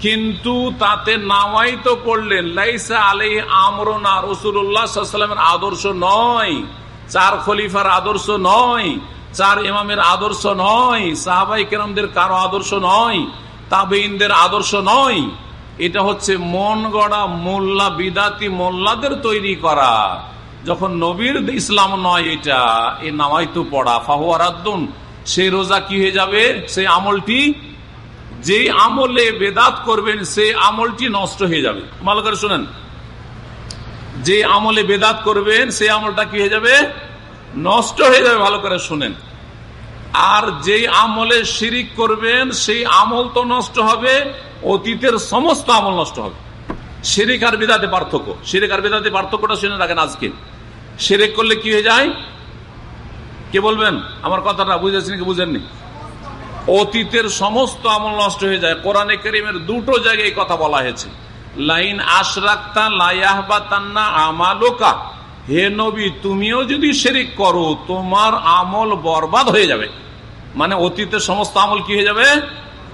A: কিন্তু তাতে নামাই তো পড়লেন লাইসা আলাই আমরনা রসুল্লাহামের আদর্শ নয়। চার খলিফার আদর্শ নয়, চার ইমামের আদর্শ নয় সাহাবাই কেরামদের কারও আদর্শ নয় তাবেইনদের আদর্শ নয়। এটা হচ্ছে মন গড়া মোল্লা বিদাতি মোল্লাদের তৈরি করা। যখন নবীর ইসলাম নয় এটা, এ নামাইতো পড়া ফাহুয়ারাদ্দুন সেই রোজা কি হয়ে যাবে? সেই আমলটি যে আমলে বেদাত করবেন, সেই আমলটি নষ্ট হয়ে যাবে। ভালো করে শোনেন। যে আমলে বেদাত করবেন, সেই আমলটা কি হয়ে যাবে? নষ্ট হয়ে যাবে, ভালো করে শোনেন। আর যেই আমলে শিরিক করবেন, সেই আমল তো নষ্ট হবে, অতীতের সমস্ত আমল নষ্ট হবে। শিরিক আর বেদাতে পার্থক্য। শিরিক আর বেদাতে পার্থক্যটা শুনে রাখেন আজকে। সেরেক করলে কি হয়ে যায়? কে বলবেন? আমার কথাটা বুঝেছেন কি বুঝেননি? অতীতের সমস্ত আমল নষ্ট হয়ে যায়। কোরআনে করিমের দুটো জায়গায় কথা বলা হয়েছে। লাইন আশরাক্তা লাইয়াহবা তান্না আমালোকা। হে নবী, তুমিও যদি শেরিক করো, তোমার আমল বরবাদ হয়ে যাবে। মানে অতীতের সমস্ত আমল কি হয়ে যাবে?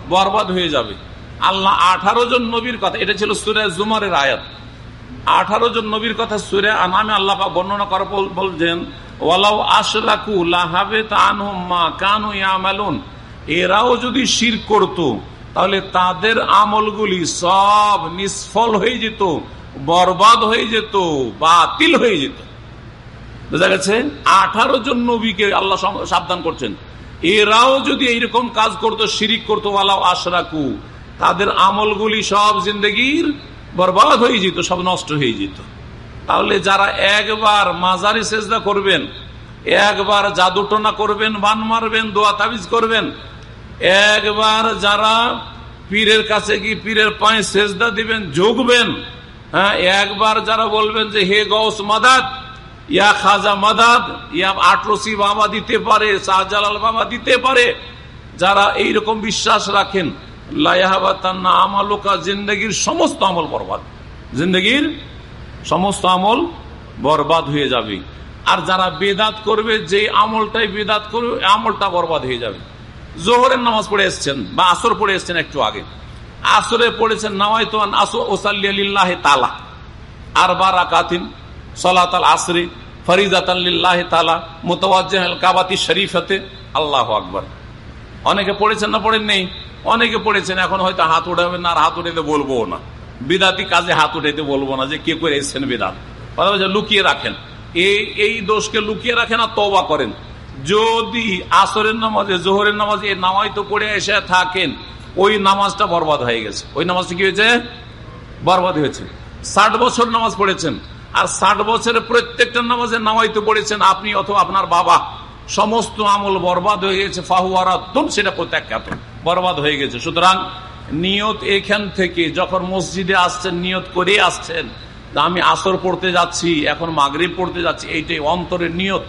A: বরবাদ হয়ে যাবে। আল্লাহ আঠারো জন নবীর কথা, এটা ছিল সুরে জুমারের আয়াত। আঠারো জন নবীর কথা সুরে নামে আল্লাহ বর্ণনা করে বলছেন, ওয়ালাউ আশরাকু লাহাবে মা কানু ইয়ামালুন। এরাও যদি শির করত, তাহলে তাদের আমলগুলি সব নিষ্ফল হয়ে যেত, বরবাদ হয়ে যেত, বাতিল হয়ে যেত। বোঝা গেছে? আঠারো জন নবীকে আল্লাহ সাবধান করছেন। এরাও যদি এইরকম কাজ করতো, শিরিক করতো, ওয়ালাউ আশরাকু তাদের আমলগুলি সব জিন্দগির বরবাদ হয়ে যেত, সব নষ্ট হয়ে যেত। তাহলে যারা একবার মাজারি সেজদা করবেন, একবার জাদুটনা করবেন, বান মারবেন, দোয়া তাবিজ করবেন, একবার যারা পীরের কাছে গিয়ে পীরের পায়ে সেজদা দিবেন যোগবেন হ্যাঁ একবার যারা বলবেন যে, হে গৌস মাদাদ, ইয়া খাজা মাদাদ, ইয়া আটরসি বাবা দিতে পারে, শাহজালাল বাবা দিতে পারে, যারা এইরকম বিশ্বাস রাখেন জিন্দগির সমস্ত আমল বরবাদ। জিন্দগির সমস্ত আমল বরবাদ হয়ে যাবে। আর যারা বেদাত করবে যে আমলটাই বেদাত করবে আমলটা বরবাদ হয়ে যাবে। জোহরের নামাজ পড়ে এসছেন বা আসর পড়ে এসছেন একটু আগে। আসরে পড়েছেন ওসাল্লাহ তালা তালা কাবাতি আল্লাহ আকবর। অনেকে পড়েছেন না পড়েন নেই অনেকে পড়েছেন, এখন হয়তো হাত উঠাবেন না, আর হাত উঠাইতে বলব না। বিদাতি কাজে হাত উঠাইতে বলব না যে কে করে এসছেন বিদাত। লুকিয়ে রাখেন। এই এই দোষকে লুকিয়ে রাখেন আর তবা করেন। যদি আসরের নামাজে, জোহরের নামাজে এই নামাজ তো পড়ে এসে থাকেন, ওই নামাজটা বরবাদ হয়ে গেছে। ওই নামাজটা কি হয়েছে? বরবাদ হয়েছে। ষাট বছর নামাজ পড়েছেন, আর ষাট বছরের প্রত্যেকটা নামাজের নামাই তো পড়েছেন আপনি অথবা আপনার বাবা। সমস্ত আমল বরবাদ হয়ে গেছে ফাহুয়ারা তুম সেটা প্রত্যাখ্যাত। বরবাদ হয়ে গেছে। সুতরাং নিয়ত এখান থেকে যখন মসজিদে আসছেন, নিয়ত করে আসছেন। আমি আসর পড়তে যাচ্ছি, এখন মাগরীব পড়তে যাচ্ছি, এইটাই অন্তরের নিয়ত।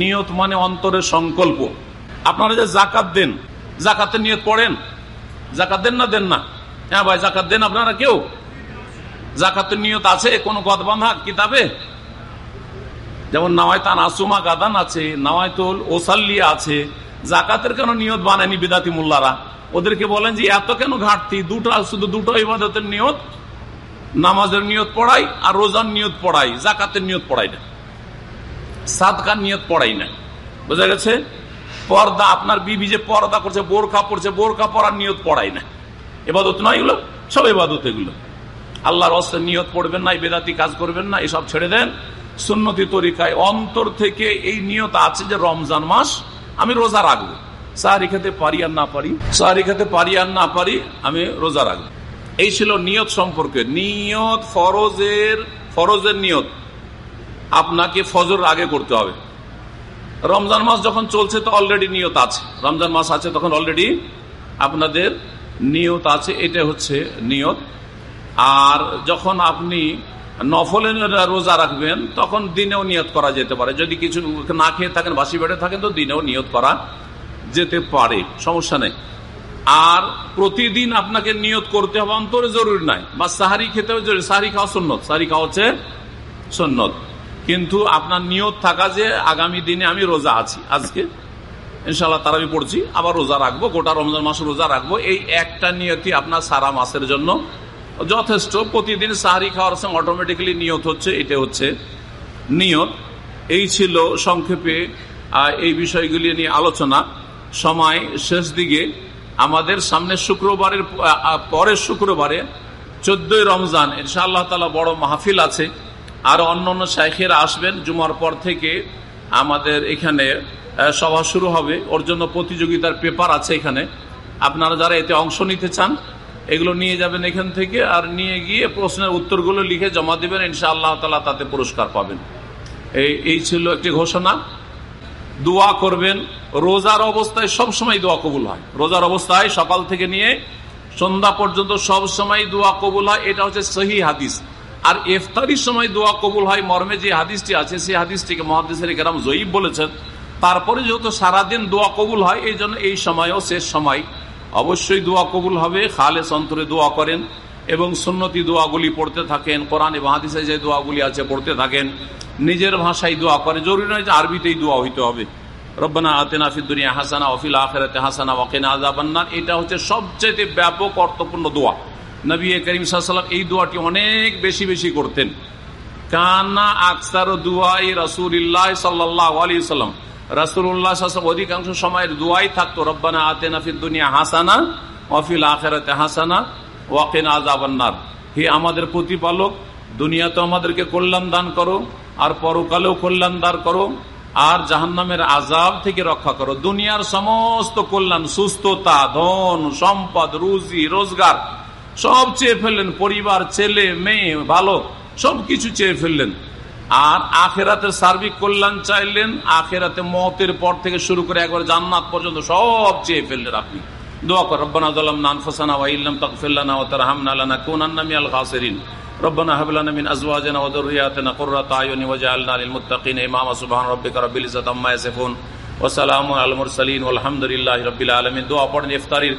A: নিয়ত মানে অন্তরের সংকল্প। আপনারা যে জাকাত দেন জাকাতের নিয়ত পড়েন? জাকাত দেন না দেন না? হ্যাঁ ভাই জাকাত দেন আপনারা কেউ? জাকাতের নিয়ত আছে? কোনো গদ বাঁধা কিতাবে? যেমন নাওয়াইতান আসুমা গাদান আছে নাওয়াইতুল ওসাল্লিয়া আছে জাকাতের কেন নিয়ত বানায়নি বিদাতি মোল্লারা? ওদেরকে বলেন যে, এত কেন ঘাটতি? দুটো, শুধু দুটো ইবাদতের নিয়ত, নামাজের নিয়ত পড়াই আর রোজার নিয়ত পড়াই, জাকাতের নিয়ত পড়াই না। সাদকার নিয়ত পড়াই না। বোঝা গেছে? পর্দা, আপনার বিবি যে পর্দা করছে, বোরখা পড়ছে বোরখা পড়ার নিয়ত পড়াই না। এবাদত নয় এগুলো, সব এবাদত এগুলো। আল্লাহর অস্ত্রের নিয়ত পড়বেন না বেদাতি কাজ করবেন না, এসব ছেড়ে দেন। সুন্নতি তরিকায় অন্তর থেকে এই নিয়ত আছে যে রমজান মাস আমি রোজা রাখব। সাহারি খেতে পারি আর না পারি? সাহারি খেতে পারি আর না পারি, আমি রোজা রাখব। এই ছিল নিয়ত সম্পর্কে। নিয়ত ফরজের ফরজের নিয়ত। আপনাকে ফজর আগে করতে হবে। রমজান মাস যখন চলছে তো অলরেডি নিয়ত আছে। রমজান মাস আছে তখন অলরেডি আপনাদের নিয়ত আছে। এটা হচ্ছে নিয়ত। আর যখন আপনি নফলে রোজা রাখবেন, তখন দিনেও নিয়ত করা যেতে পারে। যদি কিছু না খেয়ে থাকেন, বাসি বেড়ে থাকেন, তো দিনেও নিয়ত করা যেতে পারে। সমস্যা নেই। আর প্রতিদিন আপনাকে নিয়ত করতে হবে, অন্তরে জরুরি নাই। বা সাহারি খেতেও জরুরি। সাহারি খাওয়া সন্ন্যত সাহারি খাওয়া হচ্ছে সন্ন্যত কিন্তু আপনার নিয়ত থাকা যে আগামী দিনে আমি রোজা আছি, আজকে ইনশাল্লাহ তার আমি পড়ছি, আবার রোজা রাখব, গোটা রমজান মাসে রোজা রাখব, এই একটা নিয়তি আপনার সারা মাসের জন্য যথেষ্ট। প্রতিদিন সাহারি খাওয়ার সঙ্গে অটোমেটিক্যালি নিয়ত হচ্ছে এটা হচ্ছে নিয়ত। এই ছিল সংক্ষেপে এই বিষয়গুলি নিয়ে আলোচনা। সময় শেষ দিকে। আমাদের সামনে শুক্রবারের পরের শুক্রবারে চোদ্দই রমজান, ইনশাআল্লাহ তালা বড় মাহফিল আছে। আর অন্য অন্য শাইখেরা আসবেন, জুমার পর থেকে আমাদের এখানে সভা শুরু হবে। ওর জন্য প্রতিযোগিতার পেপার আছে এখানে। আপনারা যারা এতে অংশ নিতে চান এগুলো নিয়ে যাবেন এখান থেকে আর নিয়ে গিয়ে প্রশ্নের উত্তরগুলো লিখে জমা দেবেন ইনশা আল্লাহ তালা তাতে পুরস্কার পাবেন। এই এই ছিল একটি ঘোষণা। দোয়া করবেন, রোজার অবস্থায় সব সময় দোয়া কবুল হয়। রোজার অবস্থায় সকাল থেকে নিয়ে সন্ধ্যা পর্যন্ত সব সময় দোয়া কবুল হয়, এটা হচ্ছে সহি হাদিস। আর ইফতারির সময় দোয়া কবুল হয়, মর্মে যে হাদিসটি আছে, সেই হাদিসটিকে মহাদিসের কেরাম জয়ীব বলেছেন। তারপরে যেহেতু সারাদিন দোয়া কবুল হয় এই জন্য এই সময়ও শেষ সময়। অবশ্যই দোয়া কবুল হবে, খালেস অন্তরে দোয়া করেন এবং সুন্নতি দোয়াগুলি পড়তে থাকেন, কোরআন এবং যে দোয়াগুলি আছে পড়তে থাকেন, নিজের ভাষায় দোয়া করেন, জরুরি নয় যে আরবিতেই দোয়া হইতে হবে। রব্বানা আতেনা ফিদ্দুনিয়া হাসানা অফিল আখেরাতে হাসানা ওয়াকিনা আজাবান্নার এটা হচ্ছে সবচেয়ে ব্যাপক অর্থপূর্ণ দোয়া। নবী করিম সাল্লাম এই দোয়াটি অনেক বেশি বেশি করতেন। কানা আকসার দুয়াই রসুল্লাহ সাল্লাহ আলী সাল্লাম রাসুল্লাহ অধিকাংশ সময়ের দোয়াই থাকতো, রব্বানা আতেনা ফিদ্দুনিয়া হাসানা অফিল আখেরাতে হাসানা ওয়াকিন আজাবান্নার হে আমাদের প্রতিপালক দুনিয়াতে আমাদেরকে কল্যাণ দান করো, আর পরকালেও কল্যাণ দান করো, আর জাহান্নামের আজাব থেকে রক্ষা করো। দুনিয়ার সমস্ত কল্যাণ, সুস্থতা, ধন, সম্পদ, রুজি, রোজগার, সব চেয়ে ফেললেন। পরিবার, ছেলে, মেয়ে, ভালো, সবকিছু চেয়ে ফেললেন। আর আখেরাতের সার্বিক কল্যাণ চাইলেন আখেরাতে মতের পর থেকে শুরু করে একবার জান্নাত পর্যন্ত সব চেয়ে ফেললেন আপনি দোয়া কর রব্বানা জালাম নানফাসানা ওয়াইল্লাম তাকফিল্লানা ওয়া তারহামনা লানা কুনান্না মিনাল খাসিরিন ربنا هب لنا من ازواجنا وذرياتنا قرة اعين واجعلنا للمتقين اماما سبحان ربك رب العزة عما يصفون وسلام على المرسلين والحمد لله رب العالمين دعا পড়েন ইফতারির